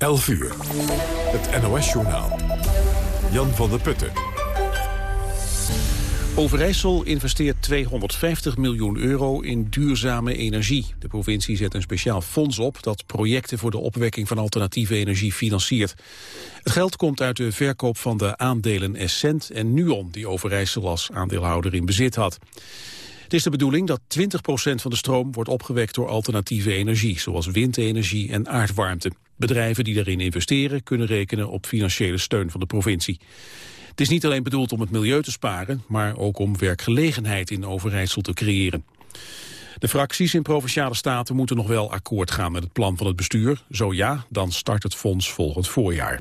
11 uur. Het NOS-journaal. Jan van der Putten. Overijssel investeert 250 miljoen euro in duurzame energie. De provincie zet een speciaal fonds op dat projecten voor de opwekking van alternatieve energie financiert. Het geld komt uit de verkoop van de aandelen Essent en Nuon, die Overijssel als aandeelhouder in bezit had. Het is de bedoeling dat 20% van de stroom wordt opgewekt door alternatieve energie, zoals windenergie en aardwarmte. Bedrijven die daarin investeren kunnen rekenen op financiële steun van de provincie. Het is niet alleen bedoeld om het milieu te sparen, maar ook om werkgelegenheid in Overijssel te creëren. De fracties in Provinciale Staten moeten nog wel akkoord gaan met het plan van het bestuur. Zo ja, dan start het fonds volgend voorjaar.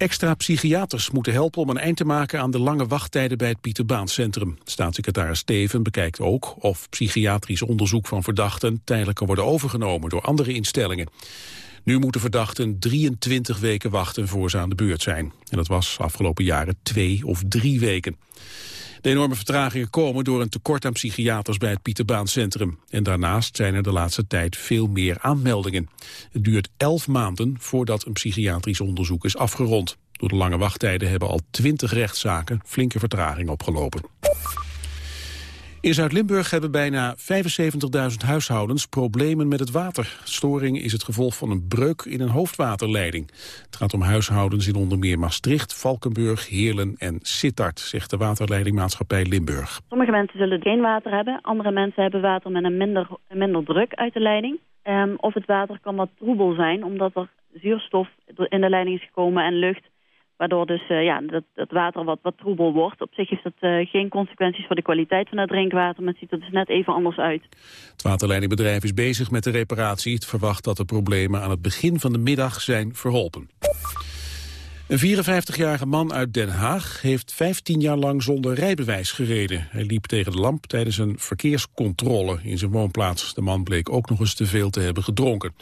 Extra psychiaters moeten helpen om een eind te maken aan de lange wachttijden bij het Pieterbaancentrum. Staatssecretaris Steven bekijkt ook of psychiatrisch onderzoek van verdachten tijdelijk kan worden overgenomen door andere instellingen. Nu moeten verdachten 23 weken wachten voor ze aan de beurt zijn. En dat was afgelopen jaren twee of drie weken. De enorme vertragingen komen door een tekort aan psychiaters bij het Pieterbaancentrum. En daarnaast zijn er de laatste tijd veel meer aanmeldingen. Het duurt elf maanden voordat een psychiatrisch onderzoek is afgerond. Door de lange wachttijden hebben al twintig rechtszaken flinke vertraging opgelopen. In Zuid-Limburg hebben bijna 75.000 huishoudens problemen met het water. Storing is het gevolg van een breuk in een hoofdwaterleiding. Het gaat om huishoudens in onder meer Maastricht, Valkenburg, Heerlen en Sittard, zegt de waterleidingmaatschappij Limburg. Sommige mensen zullen geen water hebben, andere mensen hebben water met een minder, minder druk uit de leiding. Um, of het water kan wat troebel zijn, omdat er zuurstof in de leiding is gekomen en lucht Waardoor dus uh, ja, dat, dat water wat, wat troebel wordt. Op zich heeft dat uh, geen consequenties voor de kwaliteit van het drinkwater, maar het ziet er dus net even anders uit. Het waterleidingbedrijf is bezig met de reparatie. Het verwacht dat de problemen aan het begin van de middag zijn verholpen. Een 54-jarige man uit Den Haag heeft 15 jaar lang zonder rijbewijs gereden. Hij liep tegen de lamp tijdens een verkeerscontrole in zijn woonplaats. De man bleek ook nog eens te veel te hebben gedronken.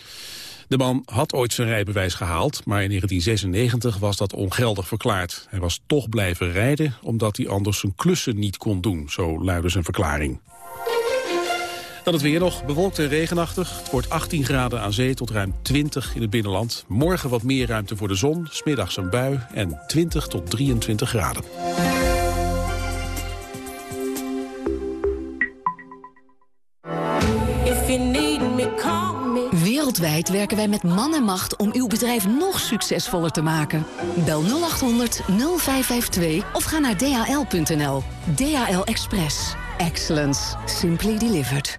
De man had ooit zijn rijbewijs gehaald, maar in 1996 was dat ongeldig verklaard. Hij was toch blijven rijden omdat hij anders zijn klussen niet kon doen, zo luidde zijn verklaring. Dan het weer nog, bewolkt en regenachtig. Het wordt 18 graden aan zee tot ruim 20 in het binnenland. Morgen wat meer ruimte voor de zon, smiddags een bui en 20 tot 23 graden. Wereldwijd werken wij met man en macht om uw bedrijf nog succesvoller te maken. Bel 0800 0552 of ga naar dhl.nl. DHL Express. Excellence. Simply delivered.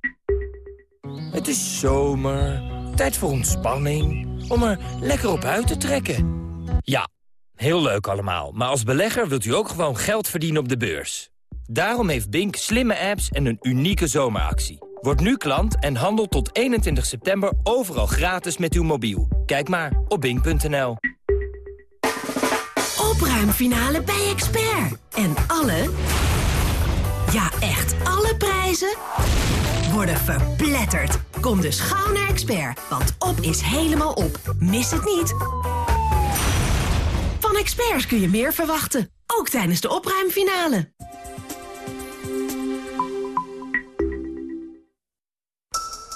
Het is zomer. Tijd voor ontspanning. Om er lekker op uit te trekken. Ja, heel leuk allemaal. Maar als belegger wilt u ook gewoon geld verdienen op de beurs. Daarom heeft Bink slimme apps en een unieke zomeractie. Word nu klant en handel tot 21 september overal gratis met uw mobiel. Kijk maar op bing.nl. Opruimfinale bij Expert. En alle, ja echt alle prijzen worden verpletterd. Kom dus gauw naar Expert, want op is helemaal op. Mis het niet. Van experts kun je meer verwachten, ook tijdens de opruimfinale.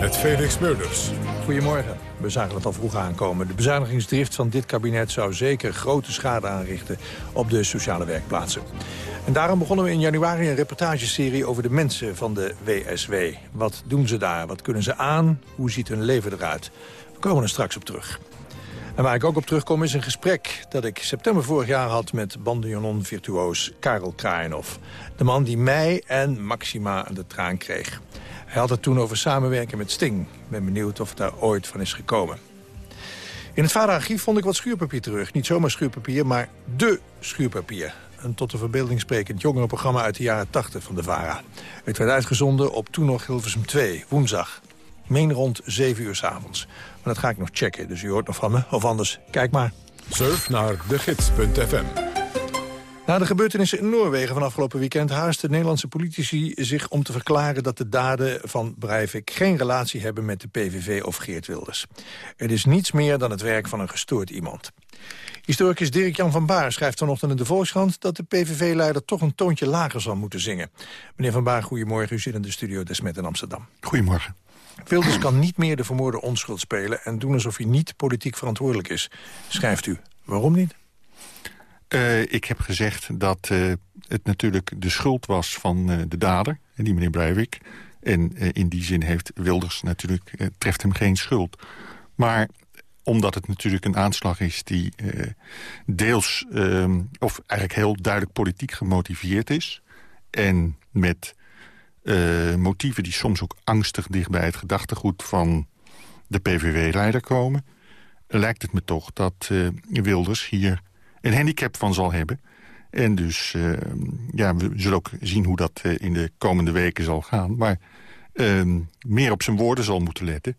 Met Felix Meurders. Goedemorgen. We zagen het al vroeg aankomen. De bezuinigingsdrift van dit kabinet zou zeker grote schade aanrichten op de sociale werkplaatsen. En daarom begonnen we in januari een reportageserie over de mensen van de WSW. Wat doen ze daar? Wat kunnen ze aan? Hoe ziet hun leven eruit? We komen er straks op terug. En waar ik ook op terugkom is een gesprek dat ik september vorig jaar had... met bandoneon-virtuoos Karel Kraaienhoff. De man die mij en Maxima de traan kreeg. Hij had het toen over samenwerken met Sting. Ik ben benieuwd of het daar ooit van is gekomen. In het vaderarchief vond ik wat schuurpapier terug. Niet zomaar schuurpapier, maar DE schuurpapier. Een tot de verbeelding sprekend jongerenprogramma uit de jaren 80 van de VARA. Het werd uitgezonden op toen nog Hilversum 2, woensdag. meen rond 7 uur s avonds. Maar dat ga ik nog checken, dus u hoort nog van me. Of anders, kijk maar. Surf naar degids.fm. Na de gebeurtenissen in Noorwegen van afgelopen weekend... haasten Nederlandse politici zich om te verklaren... dat de daden van Breivik geen relatie hebben met de PVV of Geert Wilders. Het is niets meer dan het werk van een gestoord iemand. Historicus Dirk-Jan van Baar schrijft vanochtend in de Volkskrant... dat de PVV-leider toch een toontje lager zal moeten zingen. Meneer van Baar, goedemorgen. U zit in de studio Desmet in Amsterdam. Goedemorgen. Wilders kan niet meer de vermoorde onschuld spelen... en doen alsof hij niet politiek verantwoordelijk is, schrijft u. Waarom niet? Uh, ik heb gezegd dat uh, het natuurlijk de schuld was van uh, de dader, die meneer Breivik. En in die zin heeft Wilders natuurlijk, treft hem geen schuld. Maar omdat het natuurlijk een aanslag is die deels, ehm, of eigenlijk heel duidelijk politiek gemotiveerd is... en met motieven die soms ook angstig dicht bij het gedachtegoed van de PVV-leider komen... lijkt het me toch dat Wilders hier een handicap van zal hebben. En dus, uh, ja, we zullen ook zien hoe dat uh, in de komende weken zal gaan. Maar uh, meer op zijn woorden zal moeten letten.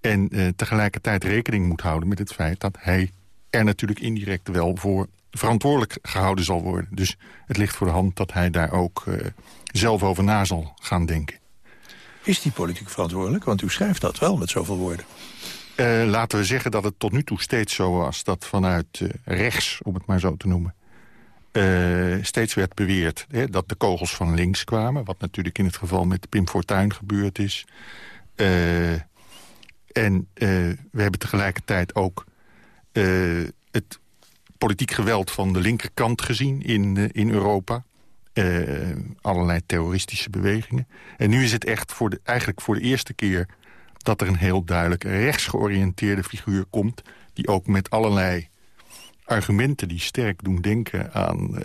En uh, tegelijkertijd rekening moet houden met het feit dat hij er natuurlijk indirect wel voor verantwoordelijk gehouden zal worden. Dus het ligt voor de hand dat hij daar ook zelf over na zal gaan denken. Is die politiek verantwoordelijk? Want u schrijft dat wel met zoveel woorden. Uh, laten we zeggen dat het tot nu toe steeds zo was... dat vanuit uh, rechts, om het maar zo te noemen... Uh, steeds werd beweerd hè, dat de kogels van links kwamen. Wat natuurlijk in het geval met Pim Fortuyn gebeurd is. en we hebben tegelijkertijd ook het politiek geweld van de linkerkant gezien in, in Europa. allerlei terroristische bewegingen. En nu is het echt voor de, eigenlijk voor de eerste keer dat er een heel duidelijk rechtsgeoriënteerde figuur komt... die ook met allerlei argumenten die sterk doen denken aan... Uh,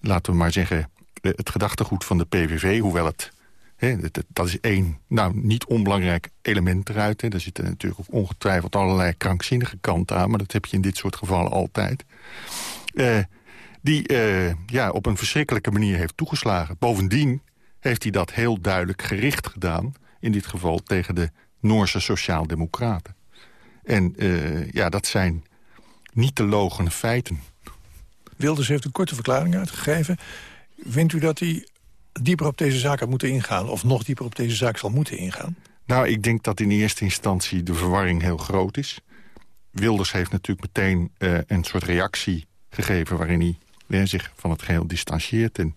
laten we maar zeggen, het gedachtegoed van de PVV... hoewel het, hè, dat is één nou, niet onbelangrijk element eruit. Hè. Daar zitten natuurlijk ook ongetwijfeld allerlei krankzinnige kanten aan... maar dat heb je in dit soort gevallen altijd. Uh, die ja, op een verschrikkelijke manier heeft toegeslagen. Bovendien heeft hij dat heel duidelijk gericht gedaan in dit geval tegen de Noorse Sociaaldemocraten. En uh, ja, dat zijn niet te logene feiten. Wilders heeft een korte verklaring uitgegeven. Vindt u dat hij dieper op deze zaak had moeten ingaan... of nog dieper op deze zaak zal moeten ingaan? Nou, ik denk dat in eerste instantie de verwarring heel groot is. Wilders heeft natuurlijk meteen uh, een soort reactie gegeven... waarin hij uh, zich van het geheel distancieert. En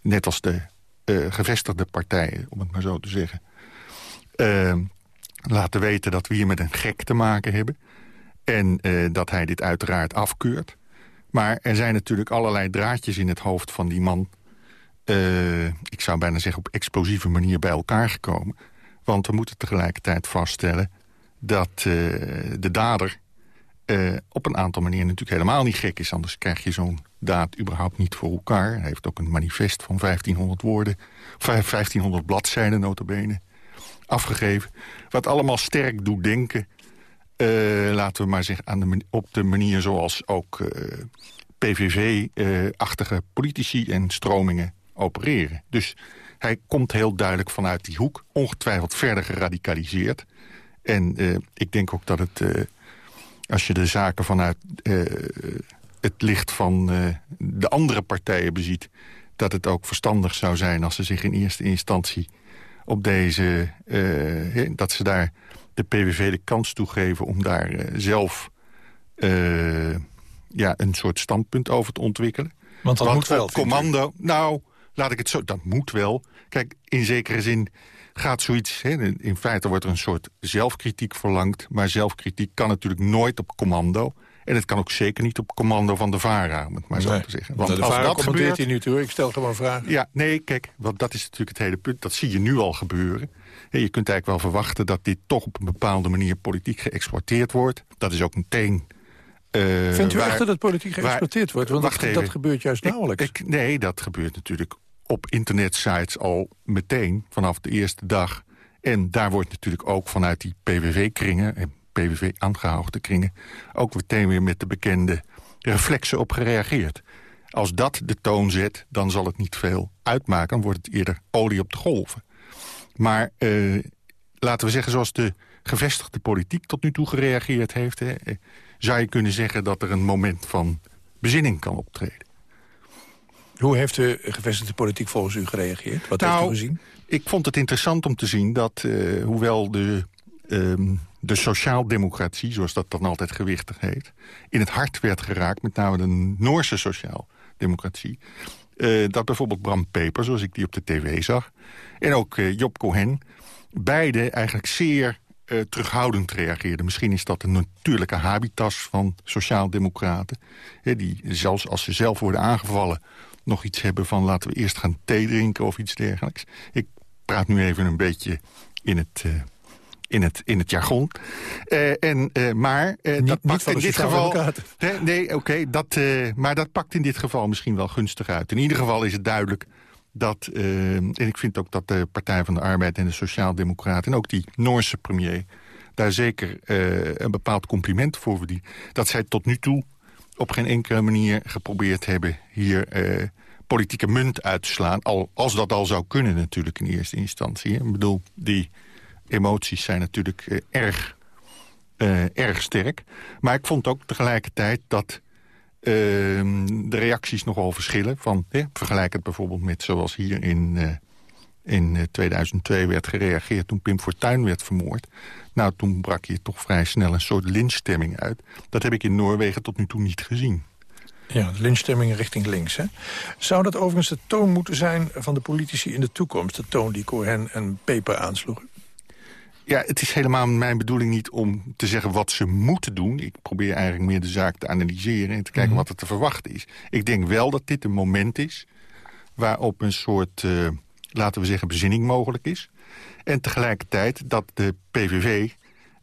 net als de uh, gevestigde partijen, om het maar zo te zeggen... Uh, laten weten dat we hier met een gek te maken hebben. En uh, dat hij dit uiteraard afkeurt. Maar er zijn natuurlijk allerlei draadjes in het hoofd van die man... Uh, ik zou bijna zeggen op explosieve manier bij elkaar gekomen. Want we moeten tegelijkertijd vaststellen dat de dader op een aantal manieren natuurlijk helemaal niet gek is. Anders krijg je zo'n daad überhaupt niet voor elkaar. Hij heeft ook een manifest van 1500 woorden, 1500 bladzijden notabene afgegeven. Wat allemaal sterk doet denken, uh, laten we maar zeggen, aan de, op de manier zoals ook uh, PVV-achtige politici en stromingen opereren. Dus hij komt heel duidelijk vanuit die hoek, ongetwijfeld verder geradicaliseerd. En uh, ik denk ook dat het, als je de zaken vanuit het licht van de andere partijen beziet... dat het ook verstandig zou zijn als ze zich in eerste instantie op deze... Uh, dat ze daar de PVV de kans toegeven om daar uh, zelf uh, ja, een soort standpunt over te ontwikkelen. Want dat Want moet wel, commando, Nou, laat ik het zo... Dat moet wel. Kijk, in zekere zin gaat zoiets... Hè, in feite wordt er een soort zelfkritiek verlangd... maar zelfkritiek kan natuurlijk nooit op commando... En het kan ook zeker niet op commando van de VARA, om het maar zo te zeggen. Want de als VARA dat gebeurt hij nu toe, ik stel gewoon vragen. Ja, nee, kijk, want dat is natuurlijk het hele punt. Dat zie je nu al gebeuren. je kunt eigenlijk wel verwachten dat dit toch op een bepaalde manier politiek geëxploiteerd wordt. Dat is ook meteen... Uh, Vindt u echt dat het politiek geëxploiteerd wordt? Want dat, dat, gebeurt juist nauwelijks. Ik, nee, dat gebeurt natuurlijk op internetsites al meteen, vanaf de eerste dag. En daar wordt natuurlijk ook vanuit die PVV-kringen... PVV aangehouden kringen... ook meteen weer met de bekende reflexen op gereageerd. Als dat de toon zet, dan zal het niet veel uitmaken. Dan wordt het eerder olie op de golven. Maar uh, laten we zeggen, zoals de gevestigde politiek tot nu toe gereageerd heeft... Hè, eh, zou je kunnen zeggen dat er een moment van bezinning kan optreden. Hoe heeft de gevestigde politiek volgens u gereageerd? Wat heeft Nou, u gezien? Ik vond het interessant om te zien dat, eh, hoewel de, ehm, de sociaaldemocratie... zoals dat dan altijd gewichtig heet... in het hart werd geraakt, met name de Noorse sociaaldemocratie... eh, dat bijvoorbeeld Bram Peper, zoals ik die op de tv zag... en ook eh, Job Cohen, beide eigenlijk zeer eh, terughoudend reageerden. Misschien is dat een natuurlijke habitas van sociaaldemocraten... die zelfs als ze zelf worden aangevallen nog iets hebben van... laten we eerst gaan thee drinken of iets dergelijks. Ik praat nu even een beetje in het, in het, in het jargon. Eh, en, eh, maar eh, dat pakt van in dit geval... Nee, nee oké, dat, maar dat pakt in dit geval misschien wel gunstig uit. In ieder geval is het duidelijk dat... en ik vind ook dat de Partij van de Arbeid en de Sociaaldemocraten... en ook die Noorse premier daar zeker een bepaald compliment voor verdienen. Dat zij tot nu toe op geen enkele manier geprobeerd hebben... hier politieke munt uit te slaan. Al, als dat al zou kunnen natuurlijk in eerste instantie. Ik bedoel, die emoties zijn natuurlijk eh, erg, eh, erg sterk. Maar ik vond ook tegelijkertijd dat ehm, de reacties nogal verschillen. Van, hè, vergelijk het bijvoorbeeld met zoals hier in, eh, in eh, 2002 werd gereageerd... toen Pim Fortuyn werd vermoord. Nou, toen brak hier toch vrij snel een soort lynchstemming uit. Dat heb ik in Noorwegen tot nu toe niet gezien. Ja, lynchstemming richting links. Hè? Zou dat overigens de toon moeten zijn van de politici in de toekomst? De toon die Cohen en Peper aansloegen? Ja, het is helemaal mijn bedoeling niet om te zeggen wat ze moeten doen. Ik probeer eigenlijk meer de zaak te analyseren en te kijken wat er te verwachten is. Ik denk wel dat dit een moment is waarop een soort, eh, laten we zeggen, bezinning mogelijk is. En tegelijkertijd dat de PVV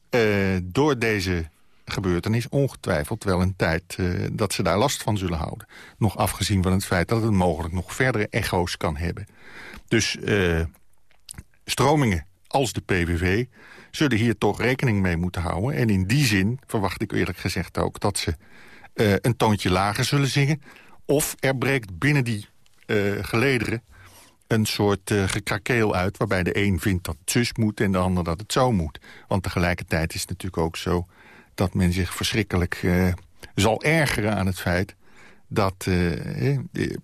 eh, door deze gebeurtenis ongetwijfeld wel een tijd eh, dat ze daar last van zullen houden. Nog afgezien van het feit dat het mogelijk nog verdere echo's kan hebben. Dus stromingen als de PVV zullen hier toch rekening mee moeten houden. En in die zin verwacht ik eerlijk gezegd ook dat ze eh, een toontje lager zullen zingen. Of er breekt binnen die eh, gelederen een soort eh, gekrakeel uit... waarbij de een vindt dat het zus moet en de ander dat het zo moet. Want tegelijkertijd is het natuurlijk ook zo... dat men zich verschrikkelijk zal ergeren aan het feit... dat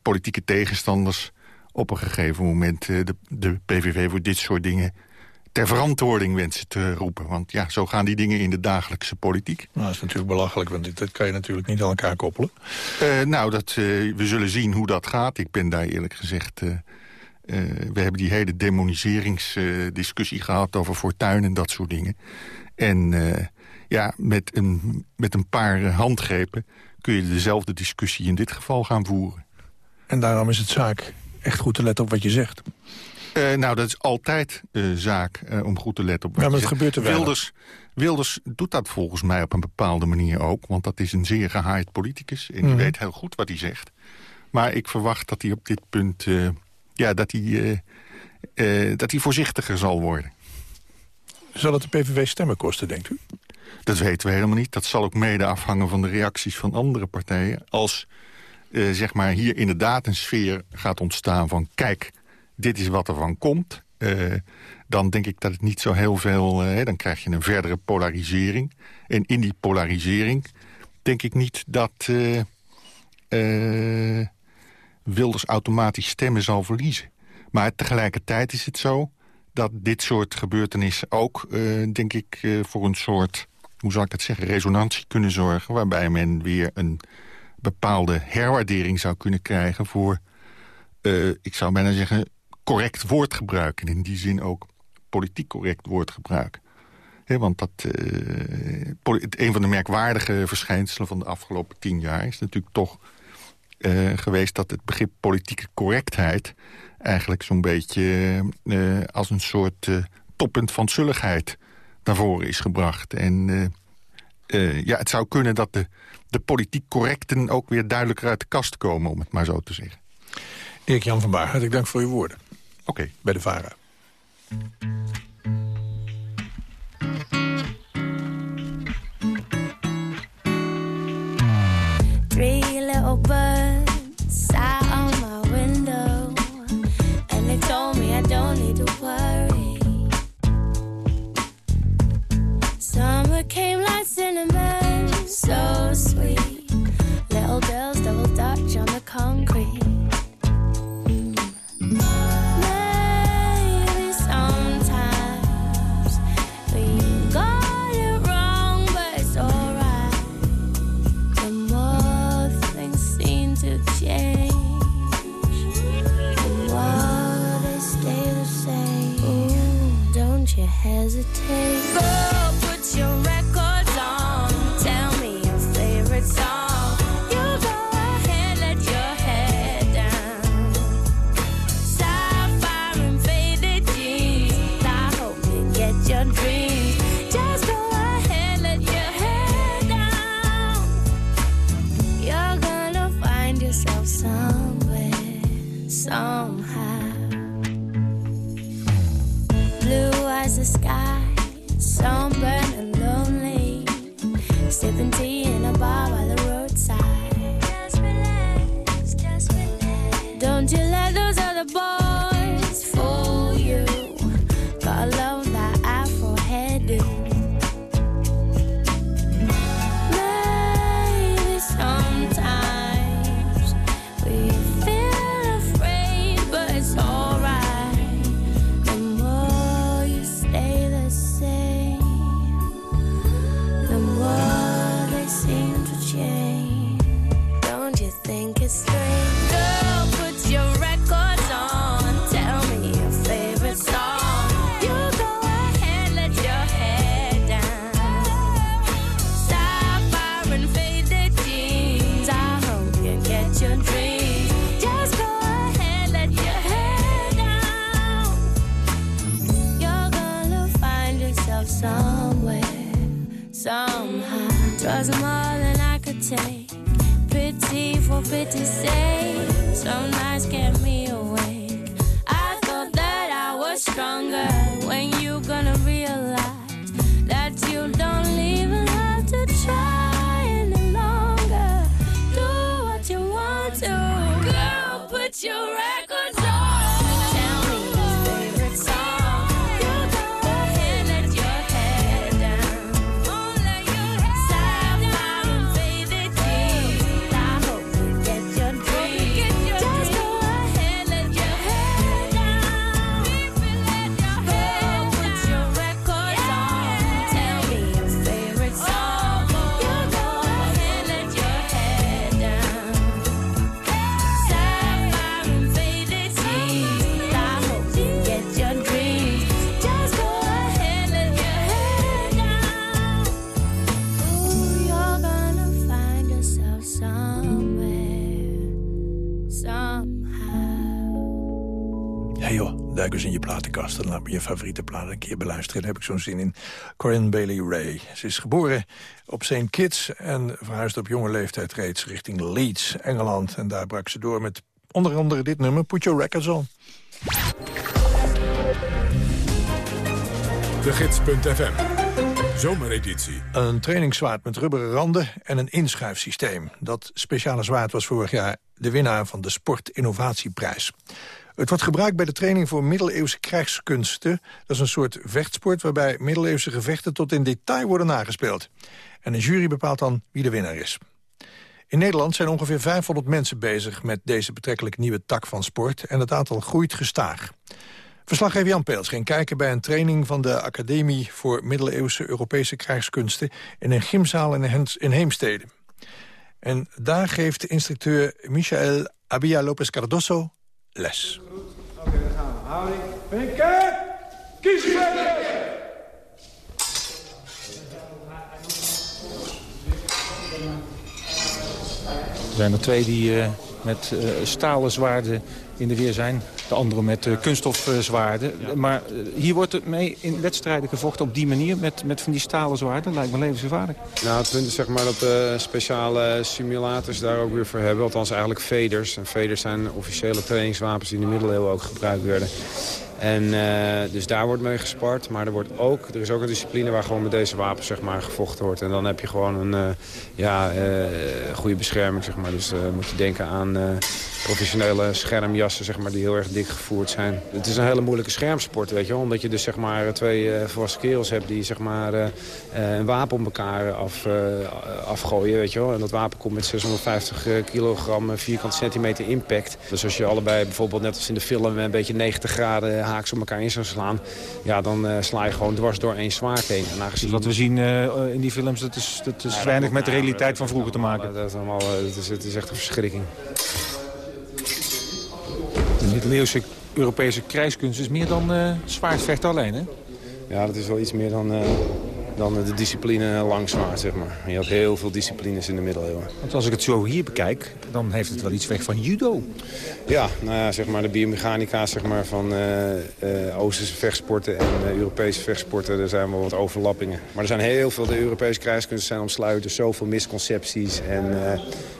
politieke tegenstanders op een gegeven moment... de, de PVV voor dit soort dingen ter verantwoording wensen te roepen. Want ja, zo gaan die dingen in de dagelijkse politiek. Nou, dat is natuurlijk belachelijk, want dit, dat kan je natuurlijk niet aan elkaar koppelen. Eh, nou, dat, eh, we zullen zien hoe dat gaat. Ik ben daar eerlijk gezegd... eh, we hebben die hele demoniseringsdiscussie gehad over fortuin en dat soort dingen. En ja, met een, met een paar handgrepen kun je dezelfde discussie in dit geval gaan voeren. En daarom is het zaak echt goed te letten op wat je zegt. Eh, nou, dat is altijd eh, zaak eh, om goed te letten op wat Ja, maar het gebeurt er. Wilders, Wilders doet dat volgens mij op een bepaalde manier ook. Want dat is een zeer gehaaid politicus. En die Mhm. weet heel goed wat hij zegt. Maar ik verwacht dat hij op dit punt... eh, ja, dat hij, dat hij voorzichtiger zal worden. Zal het de PVV stemmen kosten, denkt u? Dat weten we helemaal niet. Dat zal ook mede afhangen van de reacties van andere partijen. Als zeg maar hier inderdaad een sfeer gaat ontstaan van... kijk, dit is wat er van komt... eh, dan denk ik dat het niet zo heel veel... eh, dan krijg je een verdere polarisering. En in die polarisering denk ik niet dat... eh, Wilders automatisch stemmen zal verliezen. Maar tegelijkertijd is het zo dat dit soort gebeurtenissen ook, denk ik, voor een soort, hoe zal ik het zeggen, resonantie kunnen zorgen. Waarbij men weer een bepaalde herwaardering zou kunnen krijgen voor, ik zou bijna zeggen, correct woordgebruik. En in die zin ook politiek correct woordgebruik. Hè, want dat, eh, een van de merkwaardige verschijnselen van de afgelopen tien jaar is natuurlijk toch eh, geweest dat het begrip politieke correctheid eigenlijk zo'n beetje eh, als een soort toppunt van zulligheid naar voren is gebracht. En ja, het zou kunnen dat de, de politiek correcten ook weer duidelijker uit de kast komen, om het maar zo te zeggen. Erik Jan van Baar, hartelijk dank voor uw woorden okay, bij de VARA. Three little birds sat on my window. And they told me I don't need to worry. Summer came like cinnamon Twas more than I could take. Pity for pity's sake. Some nights kept me duik eens in je platenkast en laat me je favoriete platen een keer beluisteren. Daar heb ik zo'n zin in. Corinne Bailey Ray. Ze is geboren op St. Kitts en verhuisde op jonge leeftijd reeds richting Leeds, Engeland. En daar brak ze door met onder andere dit nummer, Put Your Records On. De Gids.fm. Zomereditie. Een trainingszwaard met rubberen randen en een inschuifsysteem. Dat speciale zwaard was vorig jaar de winnaar van de Sport Innovatieprijs. Het wordt gebruikt bij de training voor middeleeuwse krijgskunsten. Dat is een soort vechtsport waarbij middeleeuwse gevechten tot in detail worden nagespeeld. En een jury bepaalt dan wie de winnaar is. In Nederland zijn ongeveer 500 mensen bezig met deze betrekkelijk nieuwe tak van sport. En het aantal groeit gestaag. Verslaggever Jan Peels ging kijken bij een training van de Academie voor Middeleeuwse Europese Krijgskunsten in een gymzaal in Heems- in Heemstede. En daar geeft instructeur Michael Abia Lopez Cardoso les. Oké, dan gaan we. Houding. Vinken. Kies je Er zijn er twee die eh, met eh, stalen zwaarden in de weer zijn. De andere met uh, kunststofzwaarden. Maar eh, hier wordt er mee in wedstrijden gevochten op die manier... met, met van die stalen zwaarden. Lijkt me levensgevaarlijk. Nou, het punt is zeg maar dat we speciale simulators daar ook weer voor hebben. Althans eigenlijk veders. En veders zijn officiële trainingswapens die in de middeleeuwen ook gebruikt werden. En eh, dus daar wordt mee gespart. Maar er, wordt ook, er is ook een discipline waar gewoon met deze wapens zeg maar, gevochten wordt. En dan heb je gewoon een eh, ja, eh, goede bescherming. Zeg maar. Dus moet je denken aan professionele schermjassen zeg maar, die heel erg dik gevoerd zijn. Het is een hele moeilijke schermsport, weet je wel. Omdat je dus zeg maar, twee volwassen kerels hebt die zeg maar, een wapen op elkaar af, afgooien. Weet je wel. En dat wapen komt met 650 kilogram vierkante centimeter impact. Dus als je allebei bijvoorbeeld net als in de film een beetje 90 graden haaks op elkaar in zou slaan... ja, dan sla je gewoon dwars door één zwaard heen. En aangezien... Dus wat we zien in die films, dat is, dat is ja, weinig met de realiteit van vroeger te maken. Dat is, allemaal, het is, het is echt een verschrikking. De middeleeuwse Europese krijgskunst is meer dan uh, zwaardvechten alleen, hè? Ja, dat is wel iets meer dan, uh, dan de discipline lang zwaard, zeg maar. Je had heel veel disciplines in de middeleeuwen. Want als ik het zo hier bekijk, dan heeft het wel iets weg van judo. Ja, nou ja, zeg maar de biomechanica zeg maar, van uh, Oosterse vechtsporten en Europese vechtsporten. Er zijn wel wat overlappingen. Maar er zijn heel veel, de Europese krijgskunsten zijn omsluiten. Zoveel misconcepties en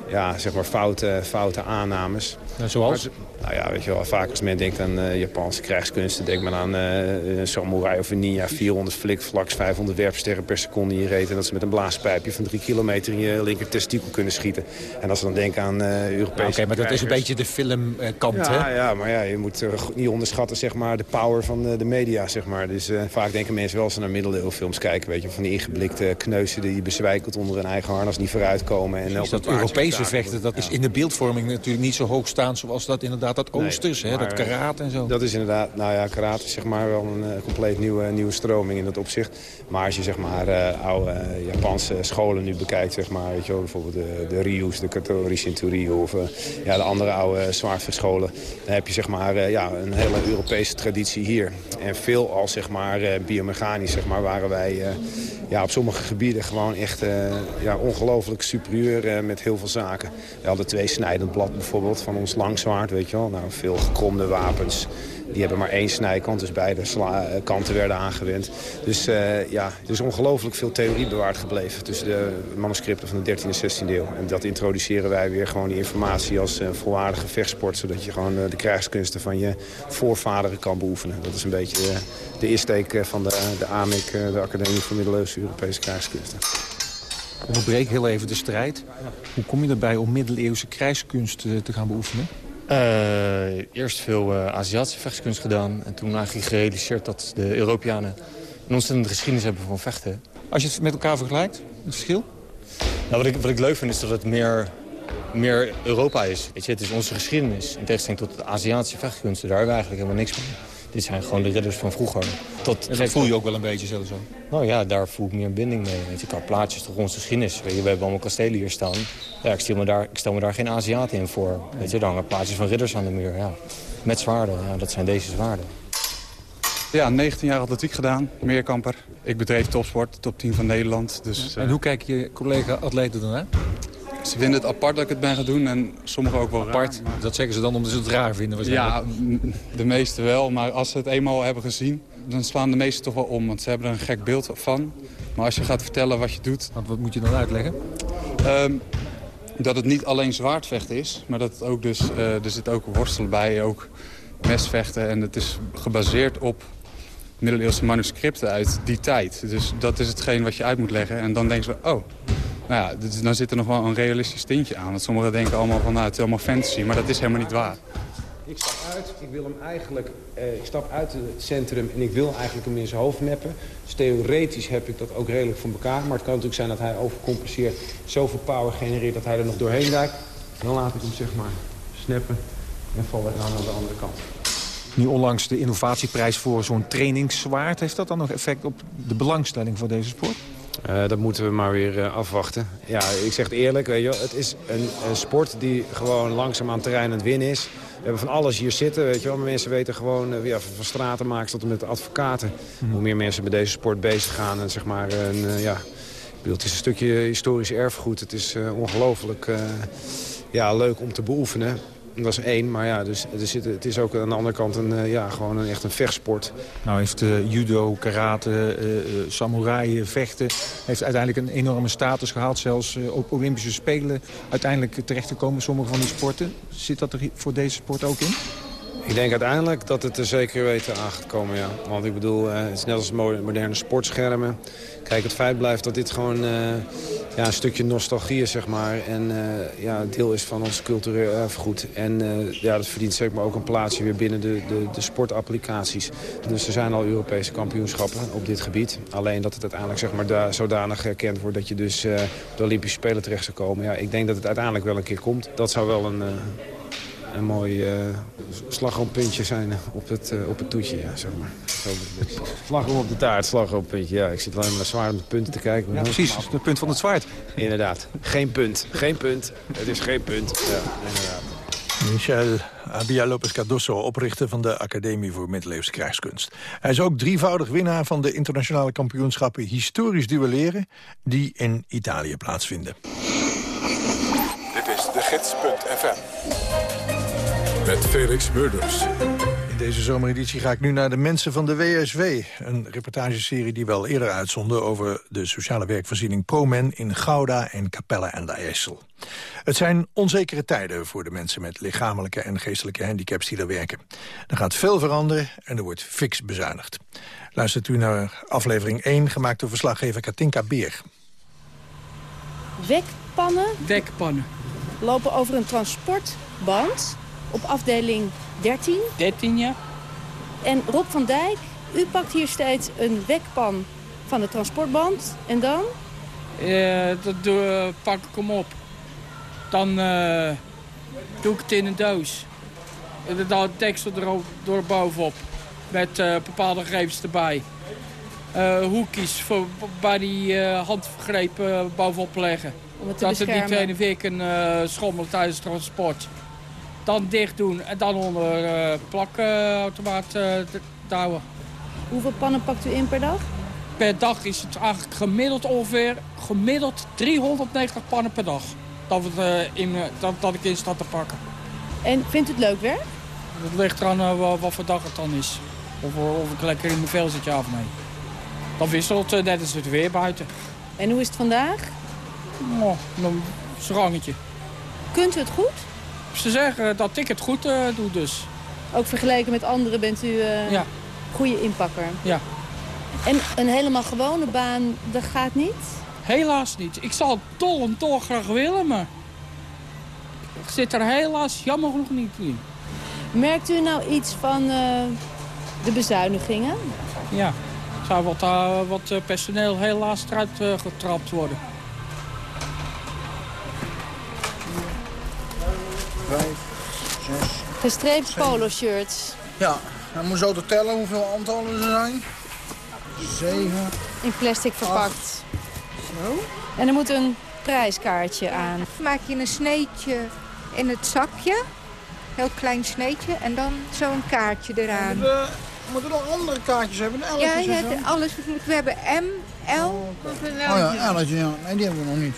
ja, zeg maar foute, foute aannames. zoals? Nou ja, weet je wel, vaak als men denkt aan eh, Japanse krijgskunsten... denkt men aan eh, een samurai of een ninja, 400 flikvlaks, 500 werpsterren per seconde in je reet... en dat ze met een blaaspijpje van drie kilometer in je linker testikel kunnen schieten. En als we dan denken aan eh Europese Oké, maar dat is een beetje de filmkant, ja, hè? Ja, maar ja, je moet niet onderschatten zeg maar, de power van de media. Zeg maar. Dus vaak denken mensen wel als ze naar middeleeuwfilms kijken... Weet je, van die ingeblikte kneuzen die bezwijkeld onder hun eigen harnas niet vooruitkomen. En Is dat Europese vechten, dat is in de beeldvorming natuurlijk niet zo hoog staan... zoals dat inderdaad dat Nee, Oosters, hè, dat karate en zo. Dat is inderdaad, nou ja, karate is zeg maar wel een eh, compleet nieuwe, nieuwe stroming in dat opzicht. Maar als je zeg maar eh, oude eh, Japanse scholen nu bekijkt, zeg maar, weet je wel, bijvoorbeeld de, de Ryu's, de Katori Shinto-ryu of ja, de andere oude zwaardvechtscholen, dan heb je zeg maar ja, een hele Europese traditie hier. En veel al zeg maar biomechanisch, zeg maar, waren wij ja, op sommige gebieden gewoon echt ja, ongelooflijk superieur met heel veel zaken. We hadden twee snijdend blad bijvoorbeeld van ons langzwaard, weet je wel. Nou, veel gekromde wapens. Die hebben maar één snijkant, dus beide eh, kanten werden aangewend. Dus eh, ja, er is ongelooflijk veel theorie bewaard gebleven tussen de manuscripten van de 13e en 16e eeuw. En dat introduceren wij weer gewoon die informatie als eh, volwaardige vechtsport, zodat je gewoon de krijgskunsten van je voorvaderen kan beoefenen. Dat is een beetje de insteek van de, de AMIC, de Academie voor Middeleeuwse Europese Krijgskunsten. Onderbreek heel even de strijd. Hoe kom je erbij om middeleeuwse krijgskunst eh, te gaan beoefenen? Eh, eerst veel eh, Aziatische vechtskunst gedaan. En toen eigenlijk gerealiseerd dat de Europeanen een ontzettende geschiedenis hebben van vechten. Als je het met elkaar vergelijkt, het verschil? Nou, wat, ik, wat ik leuk vind is dat het meer, meer Europa is. Weet je, het is onze geschiedenis. In tegenstelling tot de Aziatische vechtkunsten, daar hebben we eigenlijk helemaal niks van. Dit zijn gewoon de ridders van vroeger. Dat En dat voel je ook wel een beetje zo. zo. Nou ja, daar voel ik meer een binding mee. Weet je, qua plaatjes toch onze geschiedenis. Weet je, we hebben allemaal kastelen hier staan. Ja, ik, stel me daar, ik stel me daar geen Aziaten in voor. Weet je, er hangen plaatjes van ridders aan de muur. Ja. Met zwaarden, ja, dat zijn deze zwaarden. Ja, 19 jaar atletiek gedaan, meerkamper. Ik bedreef topsport, top 10 van Nederland. Dus, En hoe kijken je collega-atleten dan hè? Ze vinden het apart dat ik het ben gaan doen en sommigen ook wel Apart, raar. dat zeggen ze dan omdat ze het raar vinden waarschijnlijk. Ja, de meeste wel. Maar als ze het eenmaal hebben gezien, dan slaan de meesten toch wel om. Want ze hebben er een gek beeld van. Maar als je gaat vertellen wat je doet... Want wat moet je dan uitleggen? Ehm, dat het niet alleen zwaardvechten is, maar dat het ook dus, eh, er zit ook worstelen bij, ook mesvechten. En het is gebaseerd op middeleeuwse manuscripten uit die tijd. Dus dat is hetgeen wat je uit moet leggen. En dan denken ze, oh, nou ja, dus dan zit er nog wel een realistisch tintje aan. Want sommigen denken allemaal van, nou, het is allemaal fantasy, maar dat is helemaal niet waar. Ik stap uit, ik wil hem eigenlijk, eh, ik stap uit het centrum en ik wil eigenlijk hem in zijn hoofd meppen. Dus theoretisch heb ik dat ook redelijk voor elkaar. Maar het kan natuurlijk zijn dat hij overcompenseert, zoveel power genereert dat hij er nog doorheen duikt. Dan laat ik hem zeg maar snappen en val ik aan aan de andere kant. Nu onlangs de innovatieprijs voor zo'n trainingszwaard. Heeft dat dan nog effect op de belangstelling voor deze sport? Eh, dat moeten we maar weer eh, afwachten. Ja, ik zeg het eerlijk, weet je wel, het is een, een sport die gewoon langzaam aan terrein aan het winnen is. We hebben van alles hier zitten, weet je wel. Maar mensen weten gewoon, eh, ja, van, stratenmakers tot en met de advocaten. Hoe meer mensen met deze sport bezig gaan en zeg maar, een, ja... Ik bedoel, het is een stukje historisch erfgoed. Het is ongelooflijk ja, leuk om te beoefenen. Dat is één, maar ja, dus, er zit, het is ook aan de andere kant een, eh, ja, gewoon een, echt een vechtsport. Nou heeft eh, judo, karate, eh, samurai, vechten... heeft uiteindelijk een enorme status gehaald. Zelfs eh, op Olympische Spelen uiteindelijk terechtgekomen. Sommige van die sporten. Zit dat er voor deze sport ook in? Ik denk uiteindelijk dat het er zeker weten aan gaat komen, ja. Want ik bedoel, het is net als mo- moderne sportschermen. Kijk, het feit blijft dat dit gewoon ja, een stukje nostalgie zeg maar. En eh, ja, deel is van ons cultureel erfgoed. En eh, ja, dat verdient zeg maar ook een plaatsje weer binnen de, de, de sportapplicaties. Dus er zijn al Europese kampioenschappen op dit gebied. Alleen dat het uiteindelijk zeg maar, da zodanig erkend wordt dat je dus op de Olympische Spelen terecht zou komen. Ja, ik denk dat het uiteindelijk wel een keer komt. Dat zou wel een... eh, een mooi uh, slagroompuntje zijn op het, uh, op het toetje, ja, zeg maar. Zo slagroom op de taart, slagroompuntje. Ja, ik zit alleen maar naar zwaar met punten te kijken. Ja, precies. Het punt van het zwaard. Inderdaad. Geen punt. Geen punt. Het is geen punt. Ja, inderdaad. Michel Abia Lopez Cardoso, oprichter van de Academie voor Middeleeuwse Krijgskunst. Hij is ook drievoudig winnaar van de internationale kampioenschappen Historisch Duelleren... die in Italië plaatsvinden. Dit is de gids.fm. Met Felix Murders. In deze zomereditie ga ik nu naar de mensen van de WSW. Een reportageserie die wel eerder uitzonden over de sociale werkvoorziening ProMen in Gouda en Capelle en de IJssel. Het zijn onzekere tijden voor de mensen met lichamelijke en geestelijke handicaps die er werken. Er gaat veel veranderen en er wordt fix bezuinigd. Luistert u naar aflevering 1, gemaakt door verslaggever Katinka Beer. Wekpannen Dekpannen. lopen over een transportband op afdeling 13. 13, ja. En Rob van Dijk, u pakt hier steeds een wekpan van de transportband. En dan? Eh, dat doe, pak ik hem op. Dan eh, doe ik het in een doos. En dan deksel er ook door bovenop. Met eh, bepaalde gegevens erbij. Hoekjes voor, bij die handgrepen bovenop leggen. Om het te dat het niet beschermen. heen en weer kan schommelen tijdens het transport. Dan dicht doen en dan onder eh plakautomaat eh douwen. Hoeveel pannen pakt u in per dag? Per dag is het eigenlijk gemiddeld ongeveer gemiddeld 390 pannen per dag. Dat, we, eh, in, eh, dat, dat ik in sta te pakken. En vindt u het leuk werk? Dat ligt eraan eh, wat, wat voor dag het dan is. Of, of ik lekker in mijn vel zit, ja of nee. Dan wisselt het net als het weer buiten. En hoe is het vandaag? Oh, een schrangetje. Kunt u het goed? Ze zeggen dat ik het goed eh, doe dus. Ook vergeleken met anderen bent u eh Ja. goede inpakker. Ja. En een helemaal gewone baan, dat gaat niet? Helaas niet. Ik zou het dol en dol graag willen, maar... Ik zit er helaas jammer genoeg niet in. Merkt u nou iets van eh, de bezuinigingen? Ja, er zou wat, wat personeel helaas eruit getrapt worden. Gestreept polo-shirts. Ja, dan moet je zo te tellen hoeveel aantallen er zijn. Zeven. In plastic verpakt. Zo. En er moet een prijskaartje aan. Maak je een sneetje in het zakje. Heel klein sneetje. En dan zo'n kaartje eraan. We moeten, we moeten nog andere kaartjes hebben. Ja, hebt alles. We hebben M, L. Oh ja, elletje, ja. Nee, die hebben we nog niet.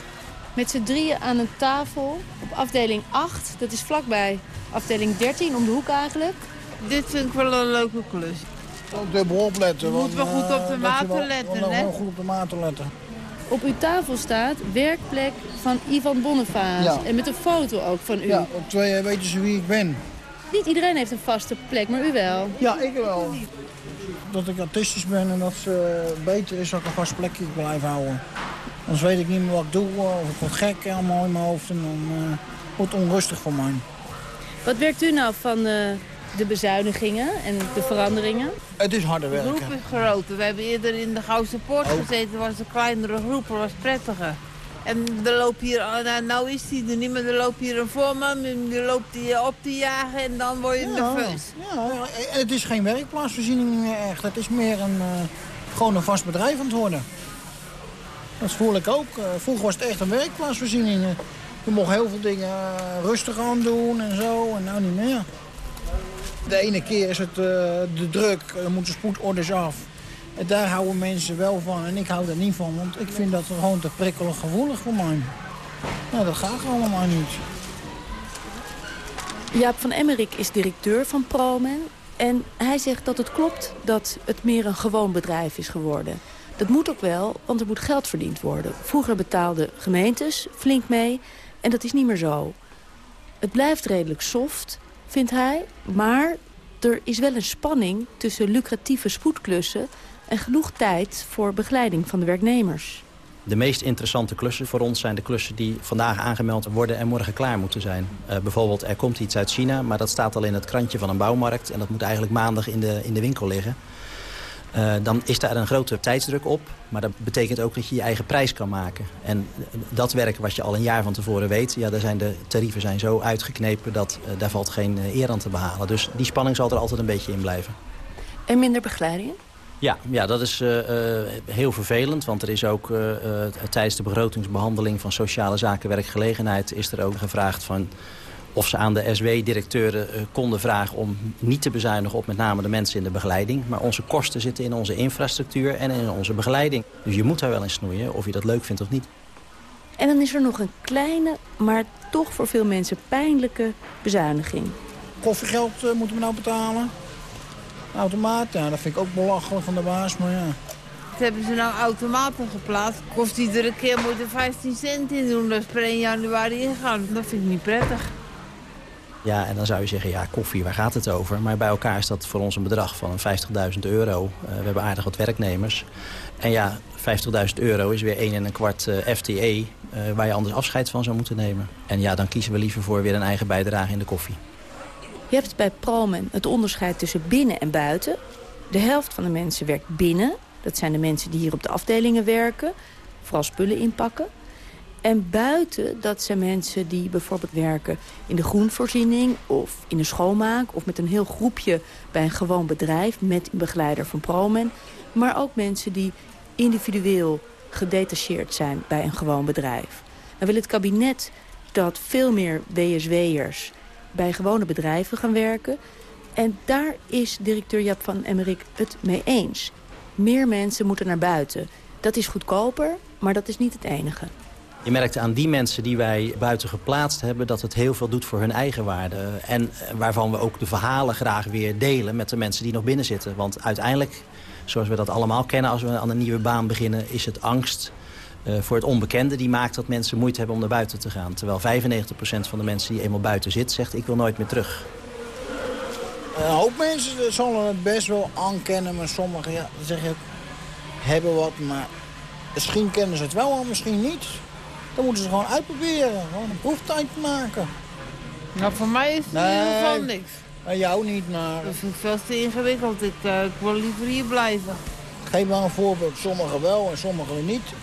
Met z'n drieën aan een tafel op afdeling 8. Dat is vlakbij afdeling 13, om de hoek eigenlijk. Dit vind ik wel een leuke klus. Ook dubbel opletten. Je moet wel goed eh, op de dat je maten wel- letten, hè? wel goed op de maten letten. Op uw tafel staat werkplek van Ivan. Ja. En met een foto ook van u. Ja, op twee weten ze wie ik ben. Niet iedereen heeft een vaste plek, maar u wel. Ja, ik wel. Dat ik autistisch ben en dat het eh, beter is dat ik een vast plekje blijf houden. Anders weet ik niet meer wat ik doe, eh, of ik word gek allemaal in mijn hoofd en dan eh, wordt het onrustig voor mij. Wat werkt u nou van eh, de bezuinigingen en de veranderingen? Het is harder De groep werken. is groter. We hebben eerder in de Goudse Poort gezeten. Dat was een kleinere groep. Dat was prettiger. En er loopt hier, nou, nou is die er niet, maar er loopt hier een voorman. en Die loopt die op te jagen en dan word je nerveus. Ja, ja, en het is geen werkplaatsvoorziening meer echt. Het is meer een, eh, gewoon een vast bedrijf aan het worden. Dat voel ik ook. Eh, vroeger was het echt een werkplaatsvoorziening. Eh, Je mocht heel veel dingen eh, rustig aan doen en zo, en nou niet meer. De ene keer is het eh, de druk, er moeten spoedorders af. En daar houden mensen wel van en ik hou er niet van, want ik vind dat gewoon te prikkelig gevoelig voor mij. Nou, dat gaat allemaal niet. Jaap van Emmerik is directeur van Promen. En hij zegt dat het klopt dat het meer een gewoon bedrijf is geworden. Dat moet ook wel, want er moet geld verdiend worden. Vroeger betaalden gemeentes flink mee en dat is niet meer zo. Het blijft redelijk soft, vindt hij. Maar er is wel een spanning tussen lucratieve spoedklussen... en genoeg tijd voor begeleiding van de werknemers. De meest interessante klussen voor ons zijn de klussen die vandaag aangemeld worden en morgen klaar moeten zijn. Eh, bijvoorbeeld er komt iets uit China, maar dat staat al in het krantje van een bouwmarkt. En dat moet eigenlijk maandag in de, in de winkel liggen. Eh, dan is daar een grote tijdsdruk op. Maar dat betekent ook dat je je eigen prijs kan maken. En dat werk wat je al een jaar van tevoren weet... Ja, daar zijn de tarieven zijn zo uitgeknepen dat eh, daar valt geen eh, eer aan te behalen. Dus die spanning zal er altijd een beetje in blijven. En minder begeleidingen? Ja, ja dat is eh, eh, heel vervelend. Want er is ook eh, eh, tijdens de begrotingsbehandeling van sociale zaken werkgelegenheid... is er ook gevraagd van of ze aan de SW-directeuren eh, konden vragen om niet te bezuinigen op met name de mensen in de begeleiding. Maar onze kosten zitten in onze infrastructuur en in onze begeleiding. Dus je moet daar wel in snoeien, of je dat leuk vindt of niet. En dan is er nog een kleine, maar toch voor veel mensen pijnlijke bezuiniging. Koffiegeld eh, moeten we nou betalen. Automaat, ja, dat vind ik ook belachelijk van de baas, maar ja. hebben ze nou automaten geplaatst. Kost iedere keer moet er 15 cent in doen. Dat is per 1 januari ingaan. Dat vind ik niet prettig. Ja, en dan zou je zeggen, ja, koffie, waar gaat het over? Maar bij elkaar is dat voor ons een bedrag van 50.000 euro. Eh, we hebben aardig wat werknemers. En ja, 50.000 euro is weer 1 en een kwart eh, FTE... eh, waar je anders afscheid van zou moeten nemen. En ja, dan kiezen we liever voor weer een eigen bijdrage in de koffie. Je hebt bij Promen het onderscheid tussen binnen en buiten. De helft van de mensen werkt binnen. Dat zijn de mensen die hier op de afdelingen werken. Vooral spullen inpakken. En buiten, dat zijn mensen die bijvoorbeeld werken in de groenvoorziening... of in de schoonmaak, of met een heel groepje bij een gewoon bedrijf... met een begeleider van Promen. Maar ook mensen die individueel gedetacheerd zijn bij een gewoon bedrijf. Dan wil het kabinet dat veel meer WSW'ers bij gewone bedrijven gaan werken. En daar is directeur Jap van Emmerik het mee eens. Meer mensen moeten naar buiten. Dat is goedkoper, maar dat is niet het enige. Je merkt aan die mensen die wij buiten geplaatst hebben... dat het heel veel doet voor hun eigen waarde. En eh, waarvan we ook de verhalen graag weer delen met de mensen die nog binnen zitten. Want uiteindelijk, zoals we dat allemaal kennen als we aan een nieuwe baan beginnen... is het angst eh, voor het onbekende die maakt dat mensen moeite hebben om naar buiten te gaan. Terwijl 95% van de mensen die eenmaal buiten zit zegt ik wil nooit meer terug. Een hoop mensen zullen het best wel aankennen, maar sommigen ja, dan zeg je ook, hebben wat, maar misschien kennen ze het wel, maar misschien niet. Dan moeten ze gewoon uitproberen, gewoon een proeftijd maken. Nou, voor mij is het in ieder geval niks. En jou niet, maar... Dat vind ik veel te ingewikkeld. Ik, ik wil liever hier blijven. Geef maar een voorbeeld, sommigen wel en sommigen weer niet.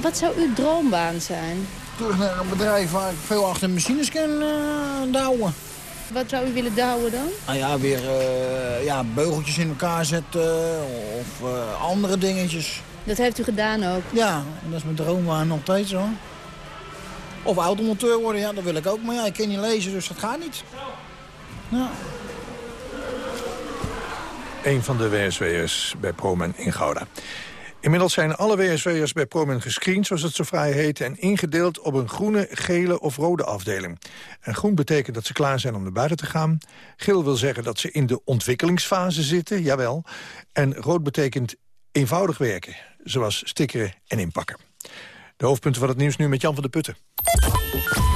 Wat zou uw droombaan zijn? Terug naar een bedrijf waar ik veel achter machines kan eh, douwen. Wat zou u willen douwen dan? Nou ja, weer eh, ja, beugeltjes in elkaar zetten of eh, andere dingetjes. Dat heeft u gedaan ook? Ja, en dat is mijn droombaan nog steeds hoor. Of automonteur worden, ja, dat wil ik ook. Maar ja, ik kan niet lezen, dus dat gaat niet. Ja. Een van de WSW'ers bij Promen in Gouda. Inmiddels zijn alle WSW'ers bij Promen gescreend, zoals het zo vrij heet... en ingedeeld op een groene, gele of rode afdeling. En groen betekent dat ze klaar zijn om naar buiten te gaan. Geel wil zeggen dat ze in de ontwikkelingsfase zitten, jawel. En rood betekent eenvoudig werken, zoals stickeren en inpakken. De hoofdpunten van het nieuws nu met Jan van der Putten.